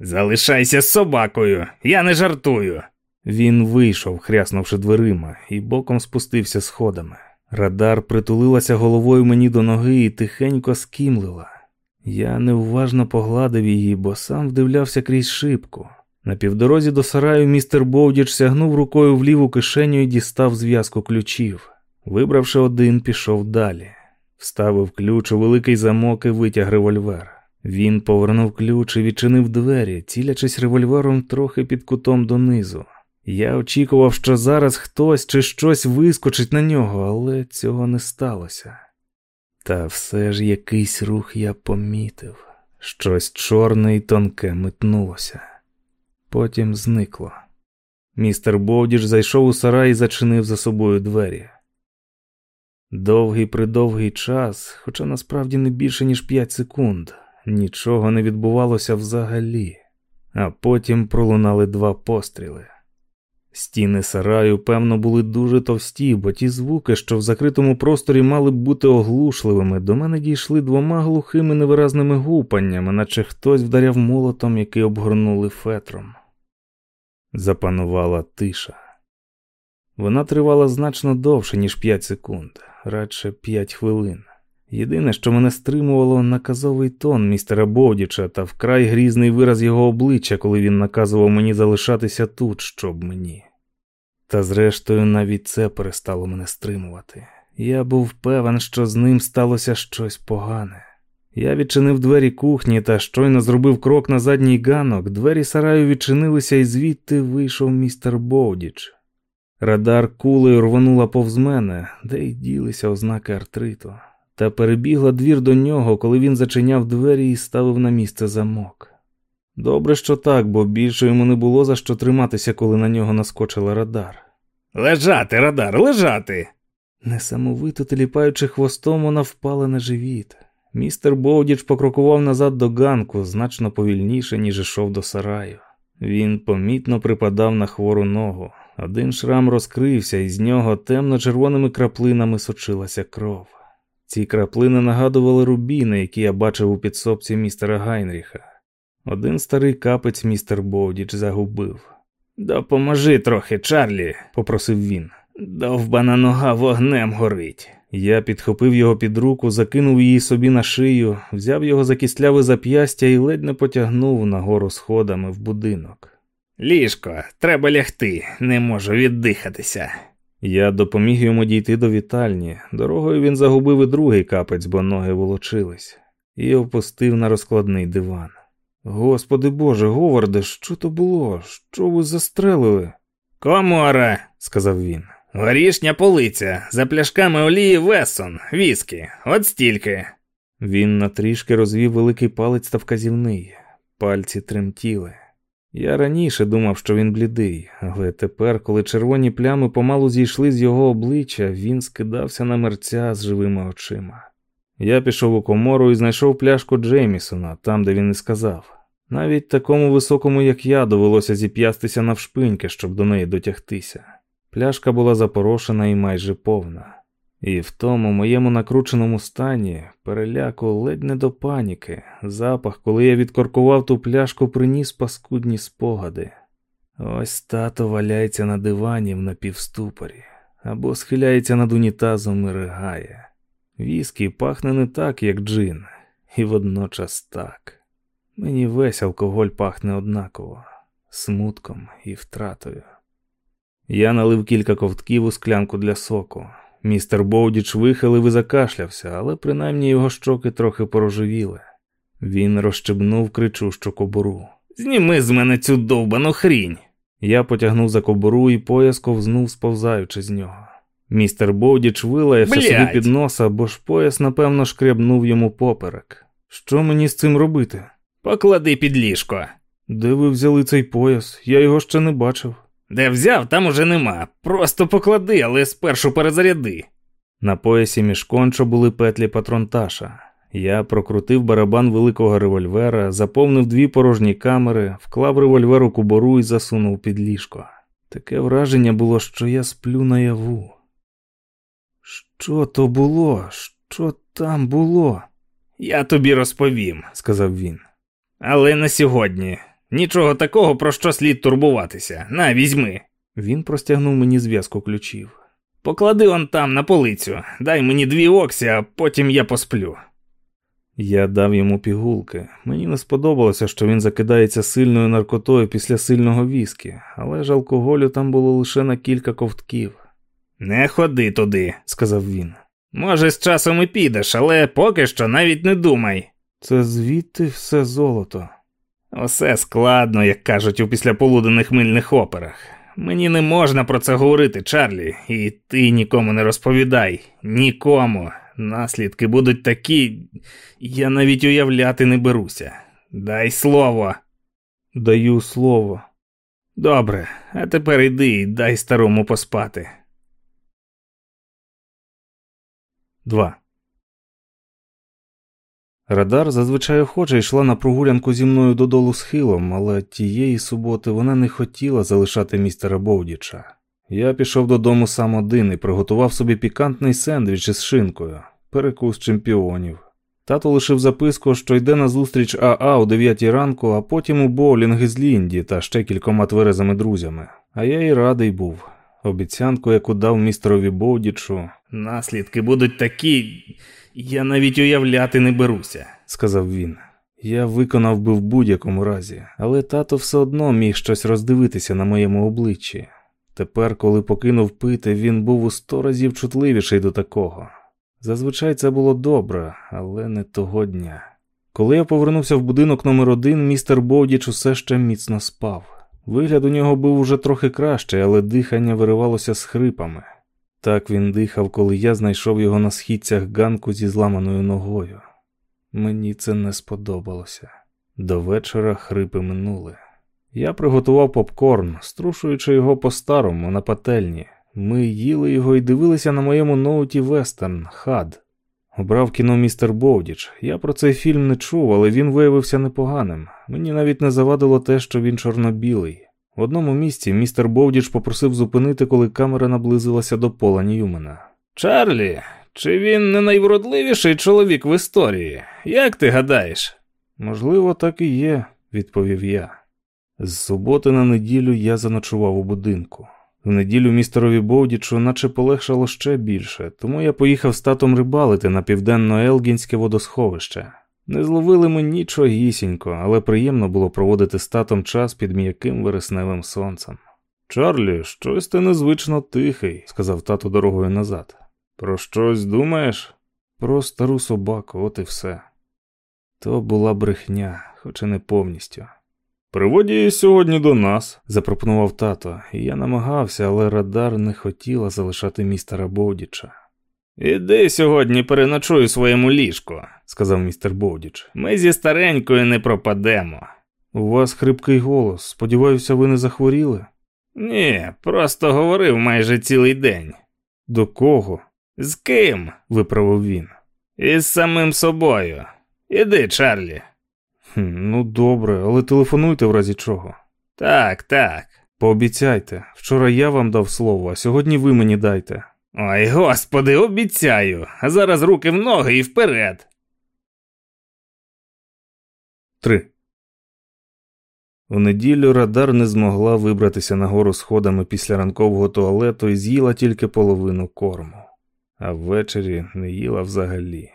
Залишайся з собакою, я не жартую. Він вийшов, хряснувши дверима, і боком спустився сходами. Радар притулилася головою мені до ноги і тихенько скімлила. Я неуважно погладив її, бо сам вдивлявся крізь шибку. На півдорозі до сараю містер Боудіч сягнув рукою в ліву кишеню і дістав зв'язку ключів. Вибравши один, пішов далі. Вставив ключ у великий замок і витяг револьвер. Він повернув ключ і відчинив двері, цілячись револьвером трохи під кутом донизу. Я очікував, що зараз хтось чи щось вискочить на нього, але цього не сталося. Та все ж якийсь рух я помітив, щось чорне і тонке метнулося, потім зникло. Містер Бовдіж зайшов у сарай і зачинив за собою двері. Довгий придовгий час, хоча насправді не більше, ніж п'ять секунд, нічого не відбувалося взагалі, а потім пролунали два постріли. Стіни сараю, певно, були дуже товсті, бо ті звуки, що в закритому просторі мали б бути оглушливими, до мене дійшли двома глухими невиразними гупаннями, наче хтось вдаряв молотом, який обгорнули фетром. Запанувала тиша. Вона тривала значно довше, ніж п'ять секунд, радше п'ять хвилин. Єдине, що мене стримувало, наказовий тон містера Бовдіча та вкрай грізний вираз його обличчя, коли він наказував мені залишатися тут, щоб мені. Та зрештою, навіть це перестало мене стримувати. Я був певен, що з ним сталося щось погане. Я відчинив двері кухні та щойно зробив крок на задній ганок, двері сараю відчинилися і звідти вийшов містер Боудіч. Радар кулею рванула повз мене, де й ділися ознаки артриту та перебігла двір до нього, коли він зачиняв двері і ставив на місце замок. Добре, що так, бо більше йому не було за що триматися, коли на нього наскочила радар. Лежати, радар, лежати. Несамовито теліпаючи хвостом, вона впала на живіт. Містер Боудіч покрокував назад до ганку значно повільніше, ніж йшов до сараю. Він помітно припадав на хвору ногу. Один шрам розкрився, і з нього темно-червоними краплинами сочилася кров. Ці краплини нагадували рубіни, які я бачив у підсобці містера Гайнріха. Один старий капець містер Боудіч загубив. Допоможи трохи, Чарлі, попросив він. Довбана нога вогнем горить. Я підхопив його під руку, закинув її собі на шию, взяв його за кістляве зап'ястя і ледь не потягнув нагору сходами в будинок. Ліжко, треба лягти, не можу віддихатися. Я допоміг йому дійти до вітальні. Дорогою він загубив і другий капець, бо ноги волочились, і опустив на розкладний диван. Господи Боже, Говарде, що то було? Що ви застрелили? Комора, сказав він. Горішня полиця, за пляшками олії Вессон, віскі, от стільки. Він натрішки розвів великий палець та вказівний. Пальці тремтіли. Я раніше думав, що він блідий, але тепер, коли червоні плями помалу зійшли з його обличчя, він скидався на мерця з живими очима. Я пішов у комору і знайшов пляшку Джеймісона, там, де він і сказав. Навіть такому високому, як я, довелося зіп'ястися навшпиньки, щоб до неї дотягтися. Пляшка була запорошена і майже повна. І в тому моєму накрученому стані, переляку ледь не до паніки, запах, коли я відкоркував ту пляшку, приніс паскудні спогади. Ось тато валяється на дивані в напівступорі, або схиляється над унітазом і ригає. Віскі пахне не так, як джин, і водночас так. Мені весь алкоголь пахне однаково, смутком і втратою. Я налив кілька ковтків у склянку для соку. Містер Боудіч вихилив і закашлявся, але принаймні його щоки трохи порожевіли. Він розщебнув кричущу кобуру. Зніми з мене цю довбану хрінь. Я потягнув за кобуру і пояс ковзнув, сповзаючи з нього. Містер Боудіч вилаявся собі під носа, бо ж пояс, напевно, шкрябнув йому поперек. Що мені з цим робити? Поклади під ліжко. Де ви взяли цей пояс? Я його ще не бачив. Де взяв, там уже нема. Просто поклади, але спершу перезаряди. На поясі між кончо були петлі патронташа. Я прокрутив барабан великого револьвера, заповнив дві порожні камери, вклав револьвер у кубору і засунув під ліжко. Таке враження було, що я сплю наяву. Що то було? Що там було? Я тобі розповім, сказав він. Але не сьогодні. Нічого такого, про що слід турбуватися. На, візьми. Він простягнув мені зв'язку ключів. Поклади он там на полицю, дай мені дві оксі, а потім я посплю. Я дав йому пігулки. Мені не сподобалося, що він закидається сильною наркотою після сильного віскі, але ж алкоголю там було лише на кілька ковтків. Не ходи туди, сказав він. Може, з часом і підеш, але поки що навіть не думай. Це звідти все золото. Усе складно, як кажуть у післяполуденних мильних операх. Мені не можна про це говорити, Чарлі, і ти нікому не розповідай. Нікому. Наслідки будуть такі, я навіть уявляти не беруся. Дай слово. Даю слово. Добре, а тепер іди і дай старому поспати. 2. Радар зазвичай охоче йшла на прогулянку зі мною додолу схилом, але тієї суботи вона не хотіла залишати містера Боудіча. Я пішов додому сам один і приготував собі пікантний сендвіч із шинкою, перекус чемпіонів. Тато лишив записку, що йде на зустріч АА о 9 ранку, а потім у боулінг із Лінді та ще кількома тверезими друзями. А я й радий був. Обіцянку, яку дав містерові Боудічу. Наслідки будуть такі, я навіть уявляти не беруся, сказав він. Я виконав би в будь-якому разі, але тато все одно міг щось роздивитися на моєму обличчі. Тепер, коли покинув пити, він був у сто разів чутливіший до такого. Зазвичай це було добре, але не того дня. Коли я повернувся в будинок номер один, містер Боудіч усе ще міцно спав. Вигляд у нього був уже трохи кращий, але дихання виривалося з хрипами. Так він дихав, коли я знайшов його на східцях ганку зі зламаною ногою. Мені це не сподобалося. До вечора хрипи минули. Я приготував попкорн, струшуючи його по-старому на пательні. Ми їли його і дивилися на моєму ноуті Вестерн Хад. Обрав кіно містер Боудіч. Я про цей фільм не чув, але він виявився непоганим. Мені навіть не завадило те, що він чорно-білий. В одному місці містер Боудіч попросив зупинити, коли камера наблизилася до пола Ньюмена. Чарлі, чи він не найвродливіший чоловік в історії? Як ти гадаєш? Можливо, так і є, відповів я. З суботи на неділю я заночував у будинку. В неділю містерові Боудічу наче полегшало ще більше, тому я поїхав з татом рибалити на південно-елгінське водосховище. Не зловили ми нічогісінько, але приємно було проводити з татом час під м'яким вересневим сонцем. Чарлі, щось ти незвично тихий, сказав тато дорогою назад. Про щось думаєш? Про стару собаку, от і все. То була брехня, хоч і не повністю. Приводь її сьогодні до нас, запропонував тато, і я намагався, але радар не хотіла залишати містера Боудіча. Іди сьогодні переночуй у своєму ліжку, сказав містер Боудіч. Ми зі старенькою не пропадемо. У вас хрипкий голос. Сподіваюся, ви не захворіли? Ні, просто говорив майже цілий день. До кого? З ким? виправив він. Із самим собою. Іди, Чарлі. Хм, Ну, добре, але телефонуйте в разі чого. Так, так. Пообіцяйте. Вчора я вам дав слово, а сьогодні ви мені дайте. Ой, господи, обіцяю. А зараз руки в ноги і вперед. 3. У неділю радар не змогла вибратися нагору сходами після ранкового туалету і з'їла тільки половину корму, а ввечері не їла взагалі.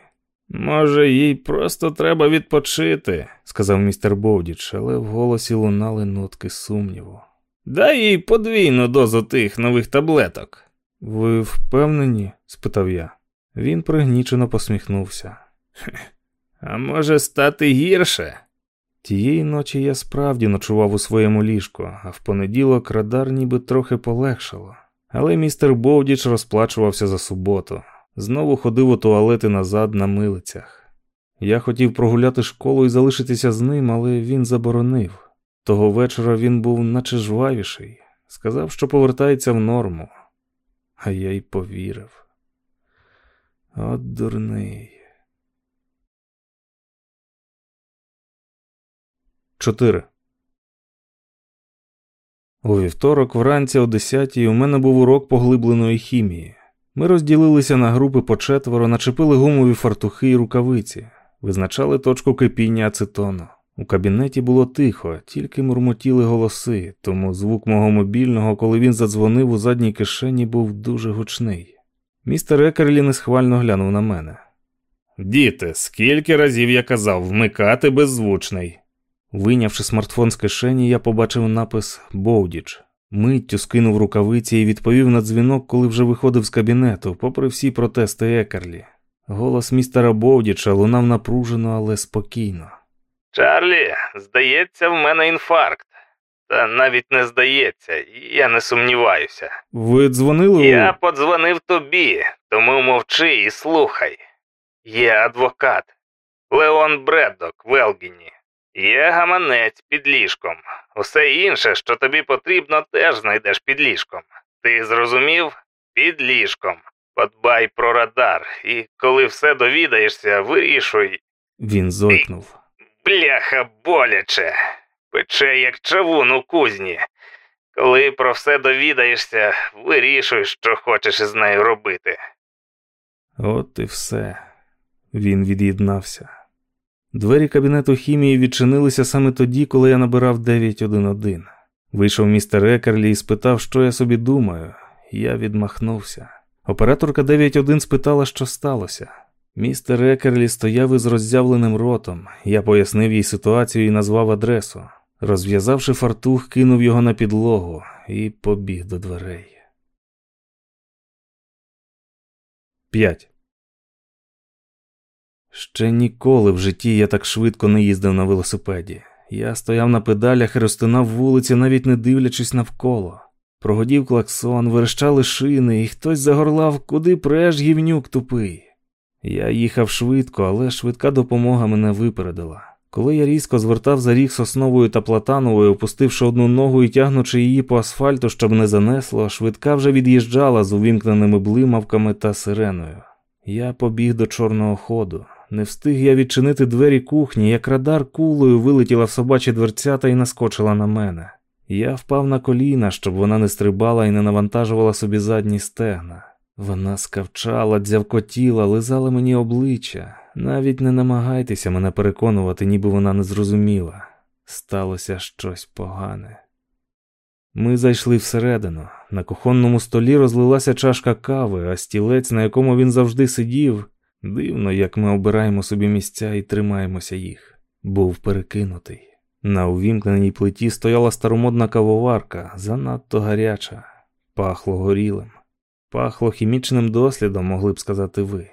Може, їй просто треба відпочити, сказав містер Бовдіч, але в голосі лунали нотки сумніву. Дай їй подвійну дозу тих нових таблеток. Ви впевнені? спитав я. Він пригнічено посміхнувся. А може стати гірше? Тієї ночі я справді ночував у своєму ліжку, а в понеділок радар ніби трохи полегшало. Але містер Бовдіч розплачувався за суботу, знову ходив у туалети назад на милицях. Я хотів прогуляти школу і залишитися з ним, але він заборонив. Того вечора він був наче жвавіший, сказав, що повертається в норму. А я й повірив. От дурний. 4. У вівторок вранці о 10 у мене був урок поглибленої хімії. Ми розділилися на групи по четверо, начепили гумові фартухи і рукавиці, визначали точку кипіння ацетону. У кабінеті було тихо, тільки мурмотіли голоси, тому звук мого мобільного, коли він задзвонив у задній кишені, був дуже гучний. Містер Екерлі несхвально глянув на мене. Діти, скільки разів я казав вмикати беззвучний. Вийнявши смартфон з кишені, я побачив напис Боудіч. Миттю скинув рукавиці і відповів на дзвінок, коли вже виходив з кабінету, попри всі протести Екерлі. Голос містера Боудіча лунав напружено, але спокійно. Чарлі, здається, в мене інфаркт. Та навіть не здається, я не сумніваюся. Ви дзвонили? Я подзвонив тобі, тому мовчи і слухай. Є адвокат Леон Бреддок в Елгіні. Є гаманець під ліжком. Усе інше, що тобі потрібно, теж знайдеш під ліжком. Ти зрозумів? Під ліжком. Подбай про радар, і коли все довідаєшся, вирішуй. Він зойкнув. Бляха боляче. Пече, як чавун у кузні. Коли про все довідаєшся, вирішуй, що хочеш із нею робити. От і все. Він від'єднався. Двері кабінету хімії відчинилися саме тоді, коли я набирав 911. Вийшов містер Екерлі і спитав, що я собі думаю. Я відмахнувся. Операторка 9.1 спитала, що сталося. Містер Екерлі стояв із роззявленим ротом. Я пояснив їй ситуацію і назвав адресу. Розв'язавши фартух, кинув його на підлогу і побіг до дверей. 5. Ще ніколи в житті я так швидко не їздив на велосипеді. Я стояв на педалях і розтинав вулиці, навіть не дивлячись навколо. Прогодів клаксон, верещали шини, і хтось загорлав, куди преш гівнюк тупий. Я їхав швидко, але швидка допомога мене випередила. Коли я різко звертав за ріг сосновою та платановою, опустивши одну ногу і тягнучи її по асфальту, щоб не занесло, швидка вже від'їжджала з увімкненими блимавками та сиреною. Я побіг до чорного ходу. Не встиг я відчинити двері кухні, як радар кулею вилетіла в собачі дверцята і наскочила на мене. Я впав на коліна, щоб вона не стрибала і не навантажувала собі задні стегна. Вона скавчала, дзявкотіла, лизала мені обличчя. Навіть не намагайтеся мене переконувати, ніби вона не зрозуміла. Сталося щось погане. Ми зайшли всередину. На кухонному столі розлилася чашка кави, а стілець, на якому він завжди сидів, дивно, як ми обираємо собі місця і тримаємося їх, був перекинутий. На увімкненій плиті стояла старомодна кавоварка, занадто гаряча, пахло горілим, пахло хімічним дослідом, могли б сказати ви.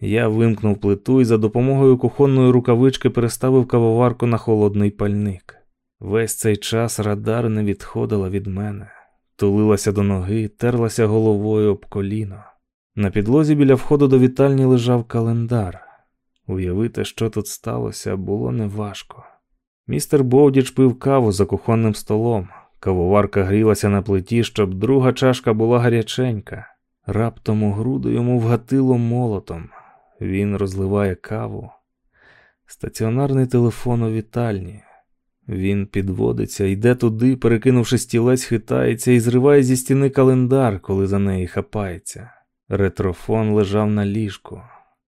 Я вимкнув плиту і за допомогою кухонної рукавички переставив кавоварку на холодний пальник. Весь цей час радар не відходила від мене, тулилася до ноги, терлася головою об коліно. На підлозі біля входу до вітальні лежав календар. Уявити, що тут сталося, було неважко. Містер Боудіч пив каву за кухонним столом. Кавоварка грілася на плиті, щоб друга чашка була гаряченька. Раптом у груду йому вгатило молотом. Він розливає каву. Стаціонарний телефон у вітальні. Він підводиться, йде туди, перекинувши стілець, хитається і зриває зі стіни календар, коли за неї хапається. Ретрофон лежав на ліжку.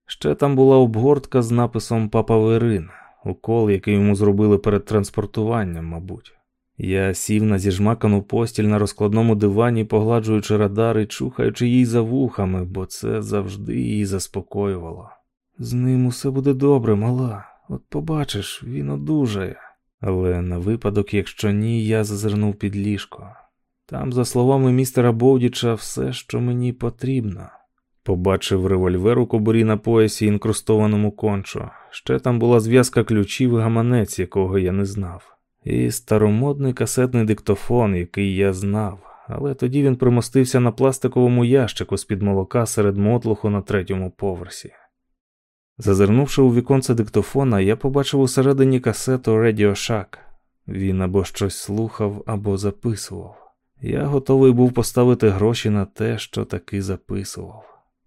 Ще там була обгортка з написом Папа Верин, укол, який йому зробили перед транспортуванням, мабуть. Я сів на зіжмакану постіль на розкладному дивані, погладжуючи радар і чухаючи їй за вухами, бо це завжди її заспокоювало. З ним усе буде добре, мала. От побачиш, він одужає. Але на випадок, якщо ні, я зазирнув під ліжко. Там, за словами містера Боудіча, все, що мені потрібно. Побачив револьвер у кобурі на поясі, інкрустованому кончо. Ще там була зв'язка ключів і гаманець, якого я не знав. І старомодний касетний диктофон, який я знав, але тоді він примостився на пластиковому ящику з-під молока серед мотлуху на третьому поверсі. Зазирнувши у віконце диктофона, я побачив усередині касету Shack. Він або щось слухав, або записував. Я готовий був поставити гроші на те, що таки записував.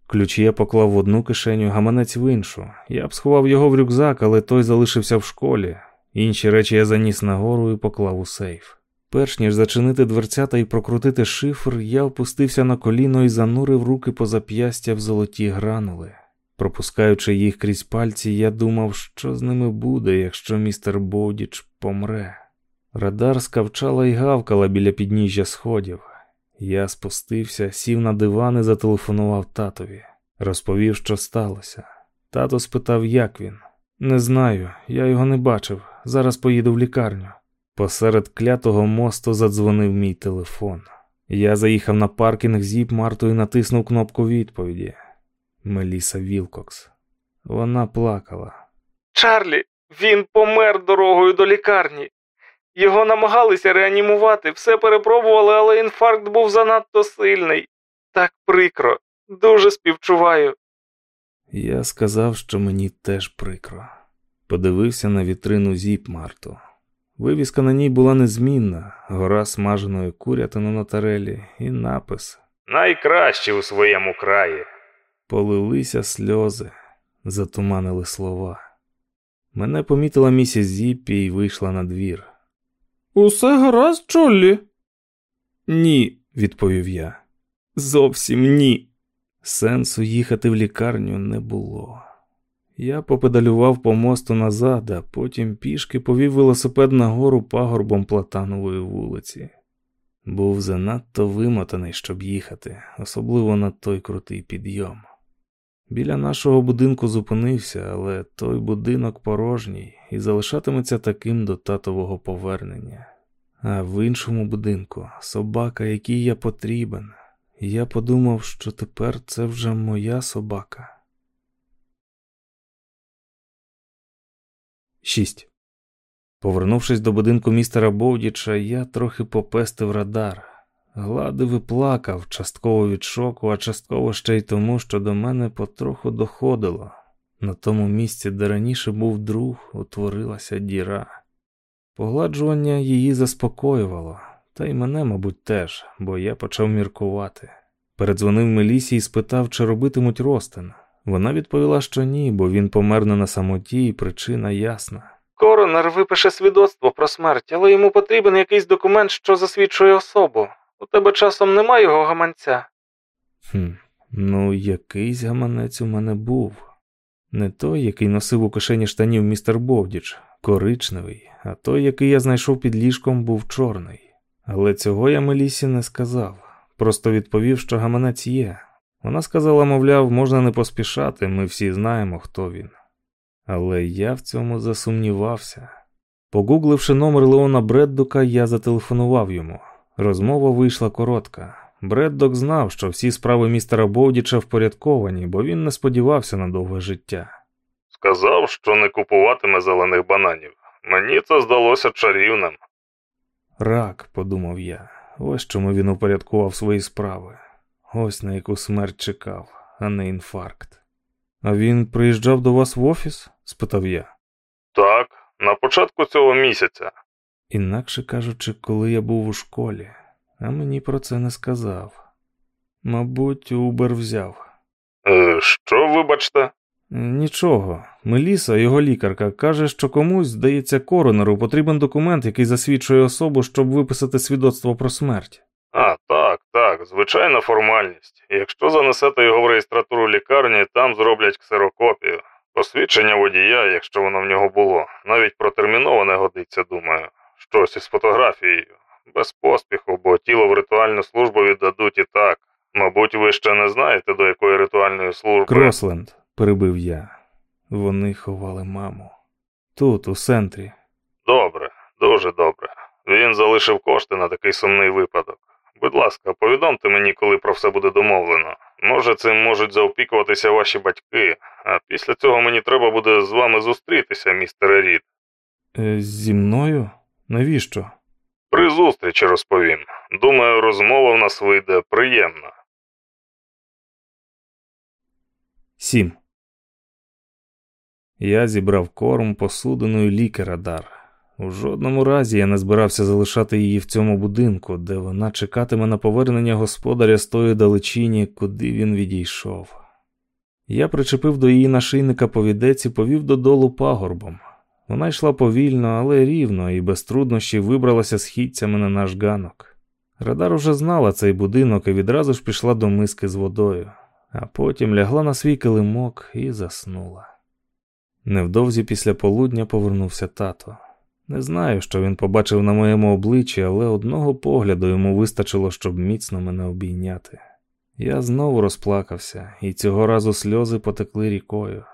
Ключі я поклав в одну кишеню, гаманець в іншу. Я б сховав його в рюкзак, але той залишився в школі. Інші речі я заніс нагору і поклав у сейф. Перш ніж зачинити дверцята і прокрутити шифр, я впустився на коліно і занурив руки по зап'ястя в золоті гранули. Пропускаючи їх крізь пальці, я думав, що з ними буде, якщо містер Боудіч помре. Радар скавчала і гавкала біля підніжжя сходів. Я спустився, сів на диван і зателефонував татові, розповів, що сталося. Тато спитав, як він. Не знаю, я його не бачив. Зараз поїду в лікарню. Посеред клятого мосту задзвонив мій телефон. Я заїхав на паркінг зіп Марту і натиснув кнопку відповіді. Меліса Вілкокс. Вона плакала. Чарлі, він помер дорогою до лікарні. Його намагалися реанімувати, все перепробували, але інфаркт був занадто сильний. Так прикро, дуже співчуваю. Я сказав, що мені теж прикро. Подивився на вітрину зіп Марту. Вивіска на ній була незмінна, гора смаженої курятини на тарелі і напис. Найкраще у своєму краї. Полилися сльози, затуманили слова. Мене помітила місіс Зіппі і вийшла на двір. Усе гаразд, Чоллі? Ні, відповів я. Зовсім ні. Сенсу їхати в лікарню не було. Я попедалював по мосту назад, а потім пішки повів велосипед нагору пагорбом Платанової вулиці. Був занадто вимотаний, щоб їхати, особливо на той крутий підйом. Біля нашого будинку зупинився, але той будинок порожній і залишатиметься таким до татового повернення. А в іншому будинку собака, якій я потрібен. Я подумав, що тепер це вже моя собака. 6. Повернувшись до будинку містера Бовдіча, я трохи попестив радар. Гладив і плакав, частково від шоку, а частково ще й тому, що до мене потроху доходило. На тому місці, де раніше був друг, утворилася діра. Погладжування її заспокоювало, та й мене, мабуть, теж, бо я почав міркувати. Передзвонив Мелісі і спитав, чи робитимуть ростин. Вона відповіла, що ні, бо він помер не на самоті, і причина ясна. Коронер випише свідоцтво про смерть, але йому потрібен якийсь документ, що засвідчує особу. У тебе часом немає його гаманця. Хм, ну, якийсь гаманець у мене був. Не той, який носив у кишені штанів містер Бовдіч, коричневий, а той, який я знайшов під ліжком, був чорний. Але цього я Мелісі не сказав, просто відповів, що гаманець є. Вона сказала, мовляв, можна не поспішати, ми всі знаємо, хто він. Але я в цьому засумнівався. Погугливши номер Леона Бреддока, я зателефонував йому. Розмова вийшла коротка. Бреддок знав, що всі справи містера Бовдіча впорядковані, бо він не сподівався на довге життя. Сказав, що не купуватиме зелених бананів. Мені це здалося чарівним. Рак, подумав я, ось чому він упорядкував свої справи. Ось на яку смерть чекав, а не інфаркт. А він приїжджав до вас в офіс? спитав я. Так, на початку цього місяця. Інакше кажучи, коли я був у школі, а мені про це не сказав. Мабуть, Убер взяв. Е, що, вибачте? Нічого. Меліса, його лікарка, каже, що комусь, здається, коронеру потрібен документ, який засвідчує особу, щоб виписати свідоцтво про смерть. А, так, так, звичайна формальність. Якщо занесете його в реєстратуру лікарні, там зроблять ксерокопію. Посвідчення водія, якщо воно в нього було, навіть протерміноване годиться, думаю, щось із фотографією. Без поспіху, бо тіло в ритуальну службу віддадуть і так. Мабуть, ви ще не знаєте, до якої ритуальної служби. Кросленд, перебив я. Вони ховали маму. Тут, у центрі. Добре, дуже добре. Він залишив кошти на такий сумний випадок. Будь ласка, повідомте мені, коли про все буде домовлено. Може, цим можуть заопікуватися ваші батьки, а після цього мені треба буде з вами зустрітися, містере Рід. Е, зі мною? Навіщо? При зустрічі розповім. Думаю, розмова в нас вийде приємна. 7. Я зібрав корм, посудину і лікера дар. У жодному разі я не збирався залишати її в цьому будинку, де вона чекатиме на повернення господаря з тої далечині, куди він відійшов. Я причепив до її нашийника повідець і повів додолу пагорбом. Вона йшла повільно, але рівно і без труднощів вибралася східцями на наш ганок. Радар уже знала цей будинок і відразу ж пішла до миски з водою, а потім лягла на свій килимок і заснула. Невдовзі після полудня повернувся тато. Не знаю, що він побачив на моєму обличчі, але одного погляду йому вистачило, щоб міцно мене обійняти. Я знову розплакався, і цього разу сльози потекли рікою.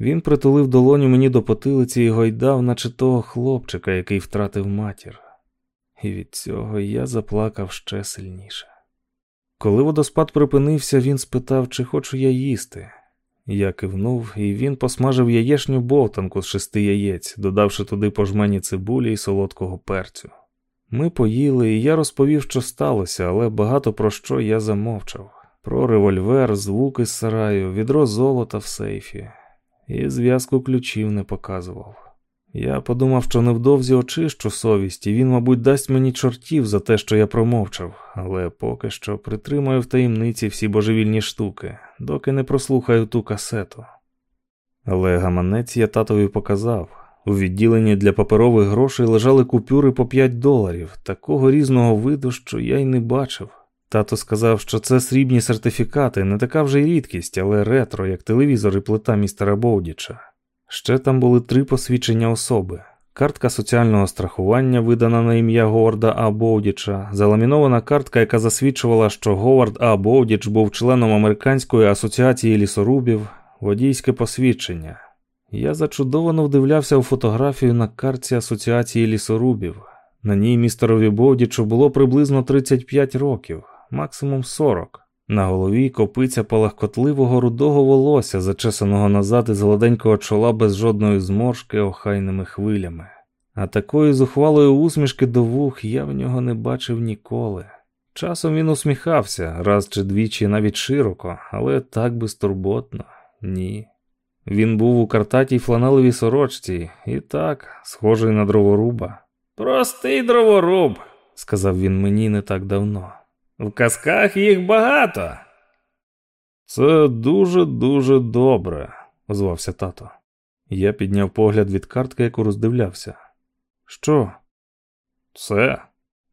Він притулив долоню мені до потилиці і гойдав, наче того хлопчика, який втратив матір. І від цього я заплакав ще сильніше. Коли водоспад припинився, він спитав, чи хочу я їсти. Я кивнув, і він посмажив яєчню бовтанку з шести яєць, додавши туди пожмені цибулі і солодкого перцю. Ми поїли, і я розповів, що сталося, але багато про що я замовчав: про револьвер, звуки з сараю, відро золота в сейфі, і зв'язку ключів не показував. Я подумав, що невдовзі очищу совість, і він, мабуть, дасть мені чортів за те, що я промовчав, але поки що притримаю в таємниці всі божевільні штуки, доки не прослухаю ту касету. Але гаманець я татові показав. У відділенні для паперових грошей лежали купюри по 5 доларів, такого різного виду, що я й не бачив. Тато сказав, що це срібні сертифікати, не така вже й рідкість, але ретро, як телевізор і плита містера Боудіча. Ще там були три посвідчення особи: картка соціального страхування, видана на ім'я Говарда А. Боудіча, заламінована картка, яка засвідчувала, що Говард А. Боудіч був членом Американської асоціації лісорубів, водійське посвідчення. Я зачудовано вдивлявся у фотографію на картці Асоціації лісорубів. На ній містерові Боудічу було приблизно 35 років, максимум 40. На голові копиця палахкотливого рудого волосся, зачесаного назад із гладенького чола без жодної зморшки охайними хвилями. А такої зухвалої усмішки до вух я в нього не бачив ніколи. Часом він усміхався, раз чи двічі навіть широко, але так безтурботно, ні. Він був у картатій фланелевій сорочці і так, схожий на дроворуба. Простий дроворуб, сказав він мені не так давно. В казках їх багато. Це дуже-дуже добре, озвався тато. Я підняв погляд від картки, яку роздивлявся. Що? Це.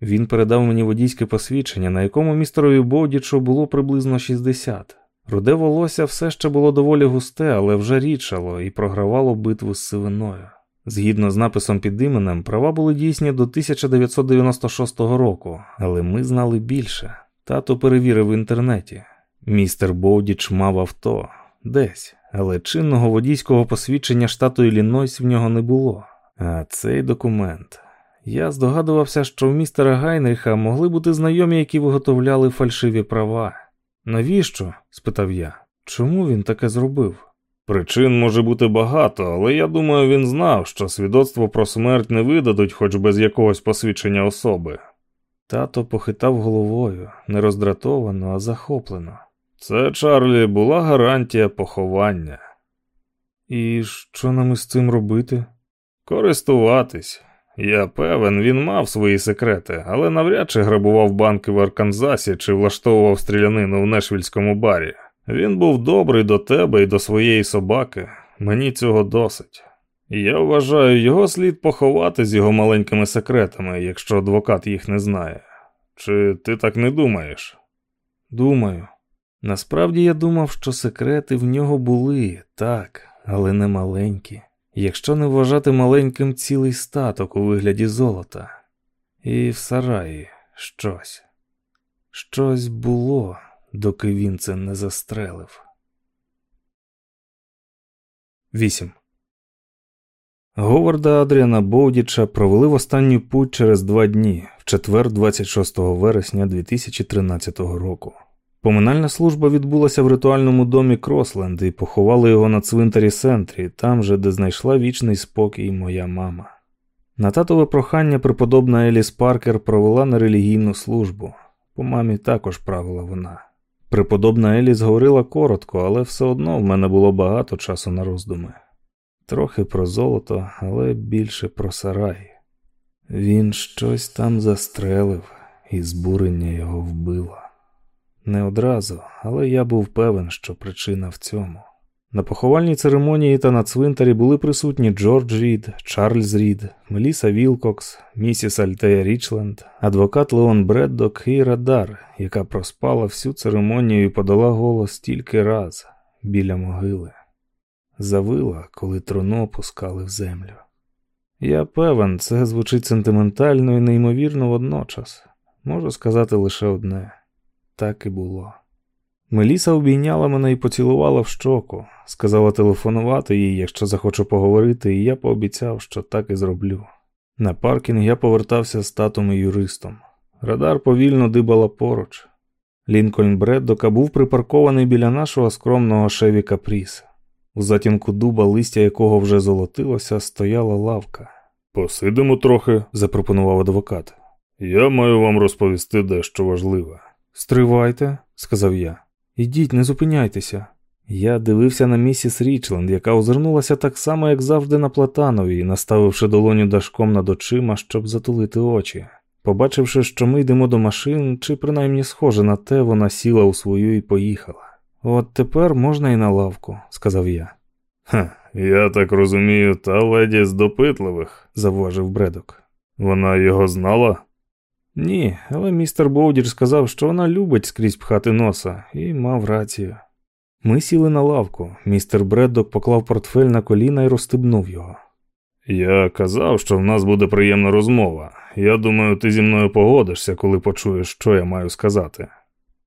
Він передав мені водійське посвідчення, на якому містерові Боудічу було приблизно 60. Руде волосся все ще було доволі густе, але вже рідшало і програвало битву з сивиною. Згідно з написом під іменем, права були дійсні до 1996 року, але ми знали більше. Тато перевірив в інтернеті. Містер Боудіч мав авто десь, але чинного водійського посвідчення штату Іллінойс в нього не було. А цей документ. Я здогадувався, що в містера Гайнріха могли бути знайомі, які виготовляли фальшиві права. Навіщо? спитав я. Чому він таке зробив? Причин може бути багато, але я думаю, він знав, що свідоцтво про смерть не видадуть хоч без якогось посвідчення особи. Тато похитав головою, не роздратовано, а захоплено. Це, Чарлі, була гарантія поховання. І що нам із цим робити? Користуватись. Я певен, він мав свої секрети, але навряд чи грабував банки в Арканзасі чи влаштовував стрілянину в Нешвільському барі. Він був добрий до тебе і до своєї собаки. Мені цього досить. Я вважаю, його слід поховати з його маленькими секретами, якщо адвокат їх не знає. Чи ти так не думаєш? Думаю. Насправді я думав, що секрети в нього були, так, але не маленькі. Якщо не вважати маленьким цілий статок у вигляді золота, і в сараї щось. Щось було, доки він це не застрелив. 8. Говарда Адріана Боудіча провели в останню путь через два дні, в четвер, 26 вересня 2013 року. Поминальна служба відбулася в ритуальному домі Кросленд і поховали його на цвинтарі Сентрі, там же, де знайшла вічний спокій моя мама. На татове прохання преподобна Еліс Паркер провела нерелігійну службу. По мамі також правила вона. Преподобна Еліс говорила коротко, але все одно в мене було багато часу на роздуми. Трохи про золото, але більше про сарай. Він щось там застрелив, і збурення його вбило. Не одразу, але я був певен, що причина в цьому. На поховальній церемонії та на цвинтарі були присутні Джордж Рід, Чарльз Рід, Меліса Вілкокс, місіс Альтея Річленд, адвокат Леон Бреддок і Радар, яка проспала всю церемонію і подала голос тільки раз біля могили. Завила, коли трону опускали в землю. Я певен, це звучить сентиментально і неймовірно водночас. Можу сказати лише одне так і було. Меліса обійняла мене і поцілувала в щоку, сказала телефонувати їй, якщо захочу поговорити, і я пообіцяв, що так і зроблю. На паркінг я повертався з татом і юристом. Радар повільно дибала поруч. Лінкольн Бреддока був припаркований біля нашого скромного шеві Капріс. У затінку дуба, листя якого вже золотилося, стояла лавка. Посидимо трохи, запропонував адвокат. Я маю вам розповісти дещо важливе. Стривайте, сказав я. Ідіть, не зупиняйтеся. Я дивився на місіс Річленд, яка озирнулася так само, як завжди, на платанові, наставивши долоню дашком над очима, щоб затулити очі. Побачивши, що ми йдемо до машин, чи принаймні схоже на те, вона сіла у свою і поїхала. От тепер можна і на лавку, сказав я. Ха, я так розумію, та леді з допитливих, завважив бредок. Вона його знала? Ні, але містер Боудір сказав, що вона любить скрізь пхати носа, і мав рацію. Ми сіли на лавку. Містер Бреддок поклав портфель на коліна і розстебнув його. Я казав, що в нас буде приємна розмова. Я думаю, ти зі мною погодишся, коли почуєш, що я маю сказати.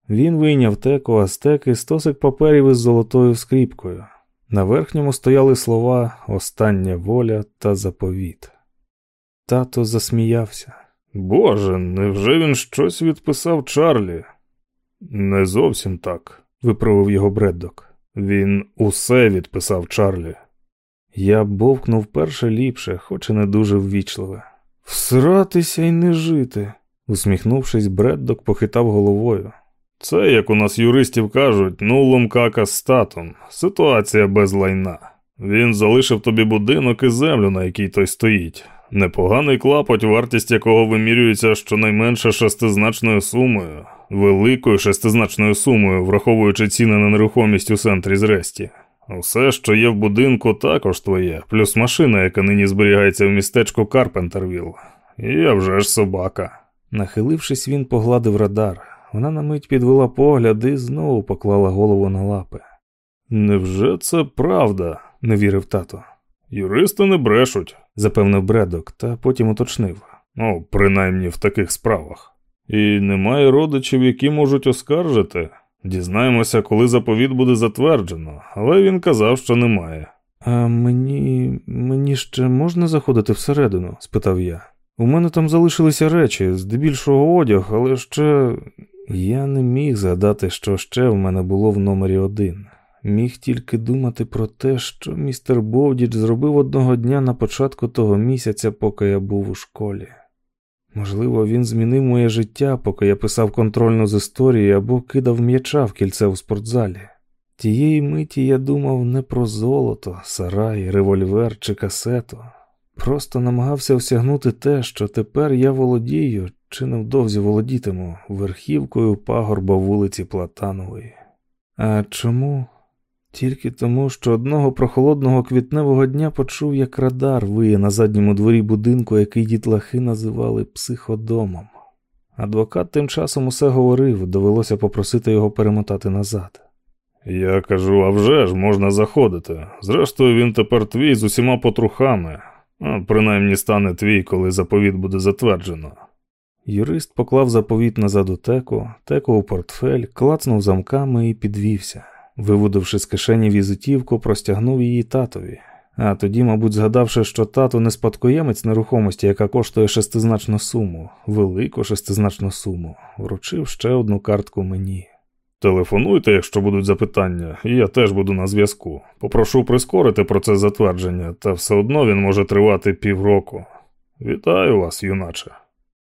Він вийняв теку астеки стосик паперів із золотою скріпкою. На верхньому стояли слова Остання воля та заповіт. Тато засміявся. Боже, невже він щось відписав Чарлі? Не зовсім так, виправив його Бреддок. Він усе відписав Чарлі. Я бовкнув перше ліпше, хоч і не дуже ввічливе. Всратися й не жити, усміхнувшись, Бреддок похитав головою. Це, як у нас юристів кажуть, нулом кака з статом, ситуація без лайна. Він залишив тобі будинок і землю, на якій той стоїть. Непоганий клапоть, вартість якого вимірюється щонайменше шестизначною сумою, великою шестизначною сумою, враховуючи ціни на нерухомість у центрі зресті. Усе, що є в будинку, також твоє, плюс машина, яка нині зберігається в містечку Карпентервіл. І я вже ж собака. Нахилившись, він погладив радар. Вона на мить підвела погляд і знову поклала голову на лапи. Невже це правда? не вірив тато. Юристи не брешуть, запевнив бредок, та потім уточнив. Ну, принаймні в таких справах. І немає родичів, які можуть оскаржити. Дізнаємося, коли заповіт буде затверджено, але він казав, що немає. А мені мені ще можна заходити всередину? спитав я. У мене там залишилися речі, здебільшого одяг, але ще я не міг згадати, що ще в мене було в номері один. Міг тільки думати про те, що містер Бовдіч зробив одного дня на початку того місяця, поки я був у школі. Можливо, він змінив моє життя, поки я писав контрольну з історії або кидав м'яча в кільце у спортзалі. Тієї миті я думав не про золото, сарай, револьвер чи касету. Просто намагався осягнути те, що тепер я володію чи невдовзі володітиму верхівкою пагорба вулиці Платанової. А чому? Тільки тому, що одного прохолодного квітневого дня почув, як радар виє на задньому дворі будинку, який дітлахи називали психодомом. Адвокат тим часом усе говорив, довелося попросити його перемотати назад. Я кажу, а вже ж можна заходити. Зрештою, він тепер твій з усіма потрухами, а принаймні стане твій, коли заповіт буде затверджено. Юрист поклав заповіт назад у теку, теку у портфель, клацнув замками і підвівся. Виводивши з кишені візитівку, простягнув її татові. А тоді, мабуть, згадавши, що тато не спадкоємець нерухомості, яка коштує шестизначну суму, велику шестизначну суму, вручив ще одну картку мені. Телефонуйте, якщо будуть запитання, і я теж буду на зв'язку. Попрошу прискорити процес затвердження, та все одно він може тривати півроку. Вітаю вас, юначе.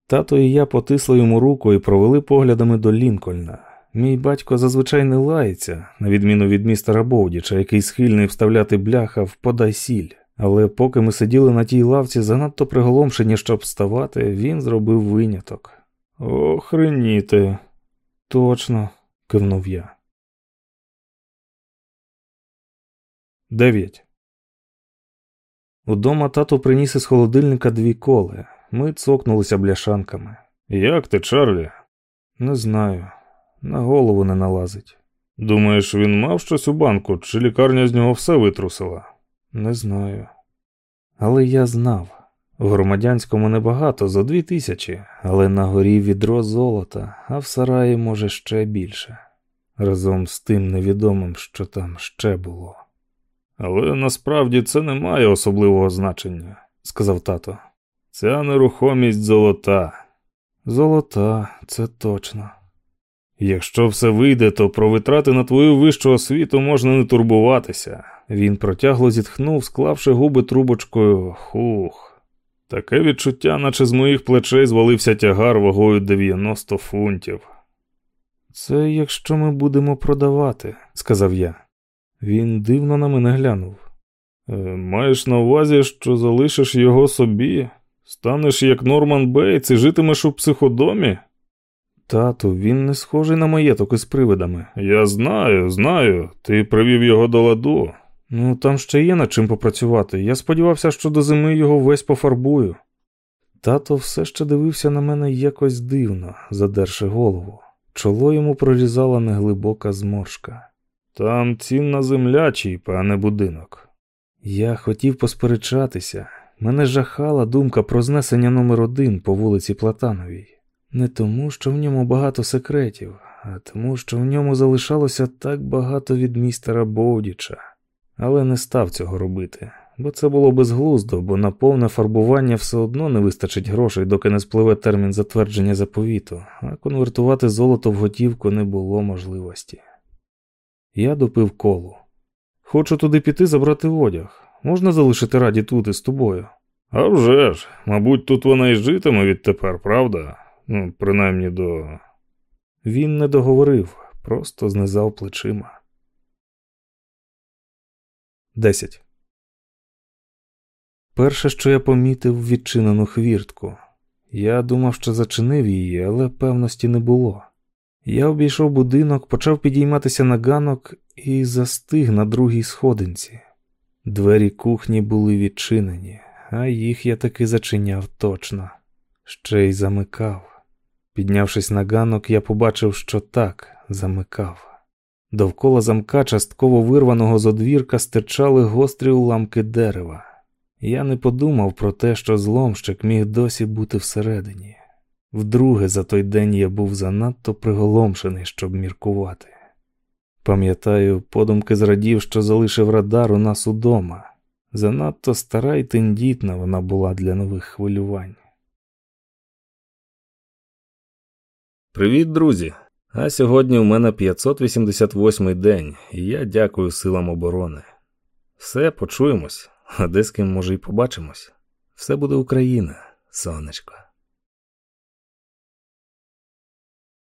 Тато і я потисли йому руку і провели поглядами до Лінкольна. Мій батько зазвичай не лається, на відміну від містера Боудіча, який схильний вставляти бляха в подай сіль. Але поки ми сиділи на тій лавці, занадто приголомшені, щоб вставати, він зробив виняток. Охреніти. Точно, кивнув я. Дев'ять. Удома тато приніс із холодильника дві коли. Ми цокнулися бляшанками. Як ти, Чарлі? Не знаю. На голову не налазить. Думаєш, він мав щось у банку, чи лікарня з нього все витрусила? Не знаю. Але я знав. В громадянському небагато за дві тисячі, але на горі відро золота, а в сараї, може, ще більше. разом з тим невідомим, що там ще було. Але насправді це не має особливого значення, сказав тато. Ця нерухомість золота. Золота, це точно. Якщо все вийде, то про витрати на твою вищу освіту можна не турбуватися. Він протягло зітхнув, склавши губи трубочкою. Хух. Таке відчуття, наче з моїх плечей звалився тягар вагою 90 фунтів. Це якщо ми будемо продавати, сказав я. Він дивно на мене глянув. «Е, маєш на увазі, що залишиш його собі? Станеш як Норман Бейтс і житимеш у психодомі? Тату, він не схожий на маєток із привидами. Я знаю, знаю. Ти привів його до ладу. Ну, там ще є над чим попрацювати. Я сподівався, що до зими його весь пофарбую. Тато все ще дивився на мене якось дивно, задерши голову. Чоло йому прорізала неглибока зморшка. Там цінна земля, чіп, а не будинок. Я хотів посперечатися. Мене жахала думка про знесення номер один по вулиці Платановій. Не тому, що в ньому багато секретів, а тому, що в ньому залишалося так багато від містера Боудіча. Але не став цього робити, бо це було безглуздо, бо на повне фарбування все одно не вистачить грошей, доки не спливе термін затвердження заповіту, а конвертувати золото в готівку не було можливості. Я допив колу. Хочу туди піти забрати одяг. Можна залишити раді тут із тобою? «А вже ж, мабуть, тут вона і житиме відтепер, правда? Ну, принаймні до. Він не договорив, просто знизав плечима. 10. Перше, що я помітив, відчинену хвіртку. Я думав, що зачинив її, але певності не було. Я обійшов будинок, почав підійматися на ганок і застиг на другій сходинці. Двері кухні були відчинені, а їх я таки зачиняв точно, ще й замикав. Піднявшись на ганок, я побачив, що так замикав. Довкола замка, частково вирваного з одвірка, стирчали гострі уламки дерева. Я не подумав про те, що зломщик міг досі бути всередині. Вдруге за той день я був занадто приголомшений, щоб міркувати. Пам'ятаю, подумки зрадів, що залишив радар у нас удома. Занадто стара й тендітна вона була для нових хвилювань. Привіт, друзі! А сьогодні у мене 588-й день, і я дякую силам оборони. Все, почуємось, а де з ким може й побачимось. Все буде Україна, сонечко.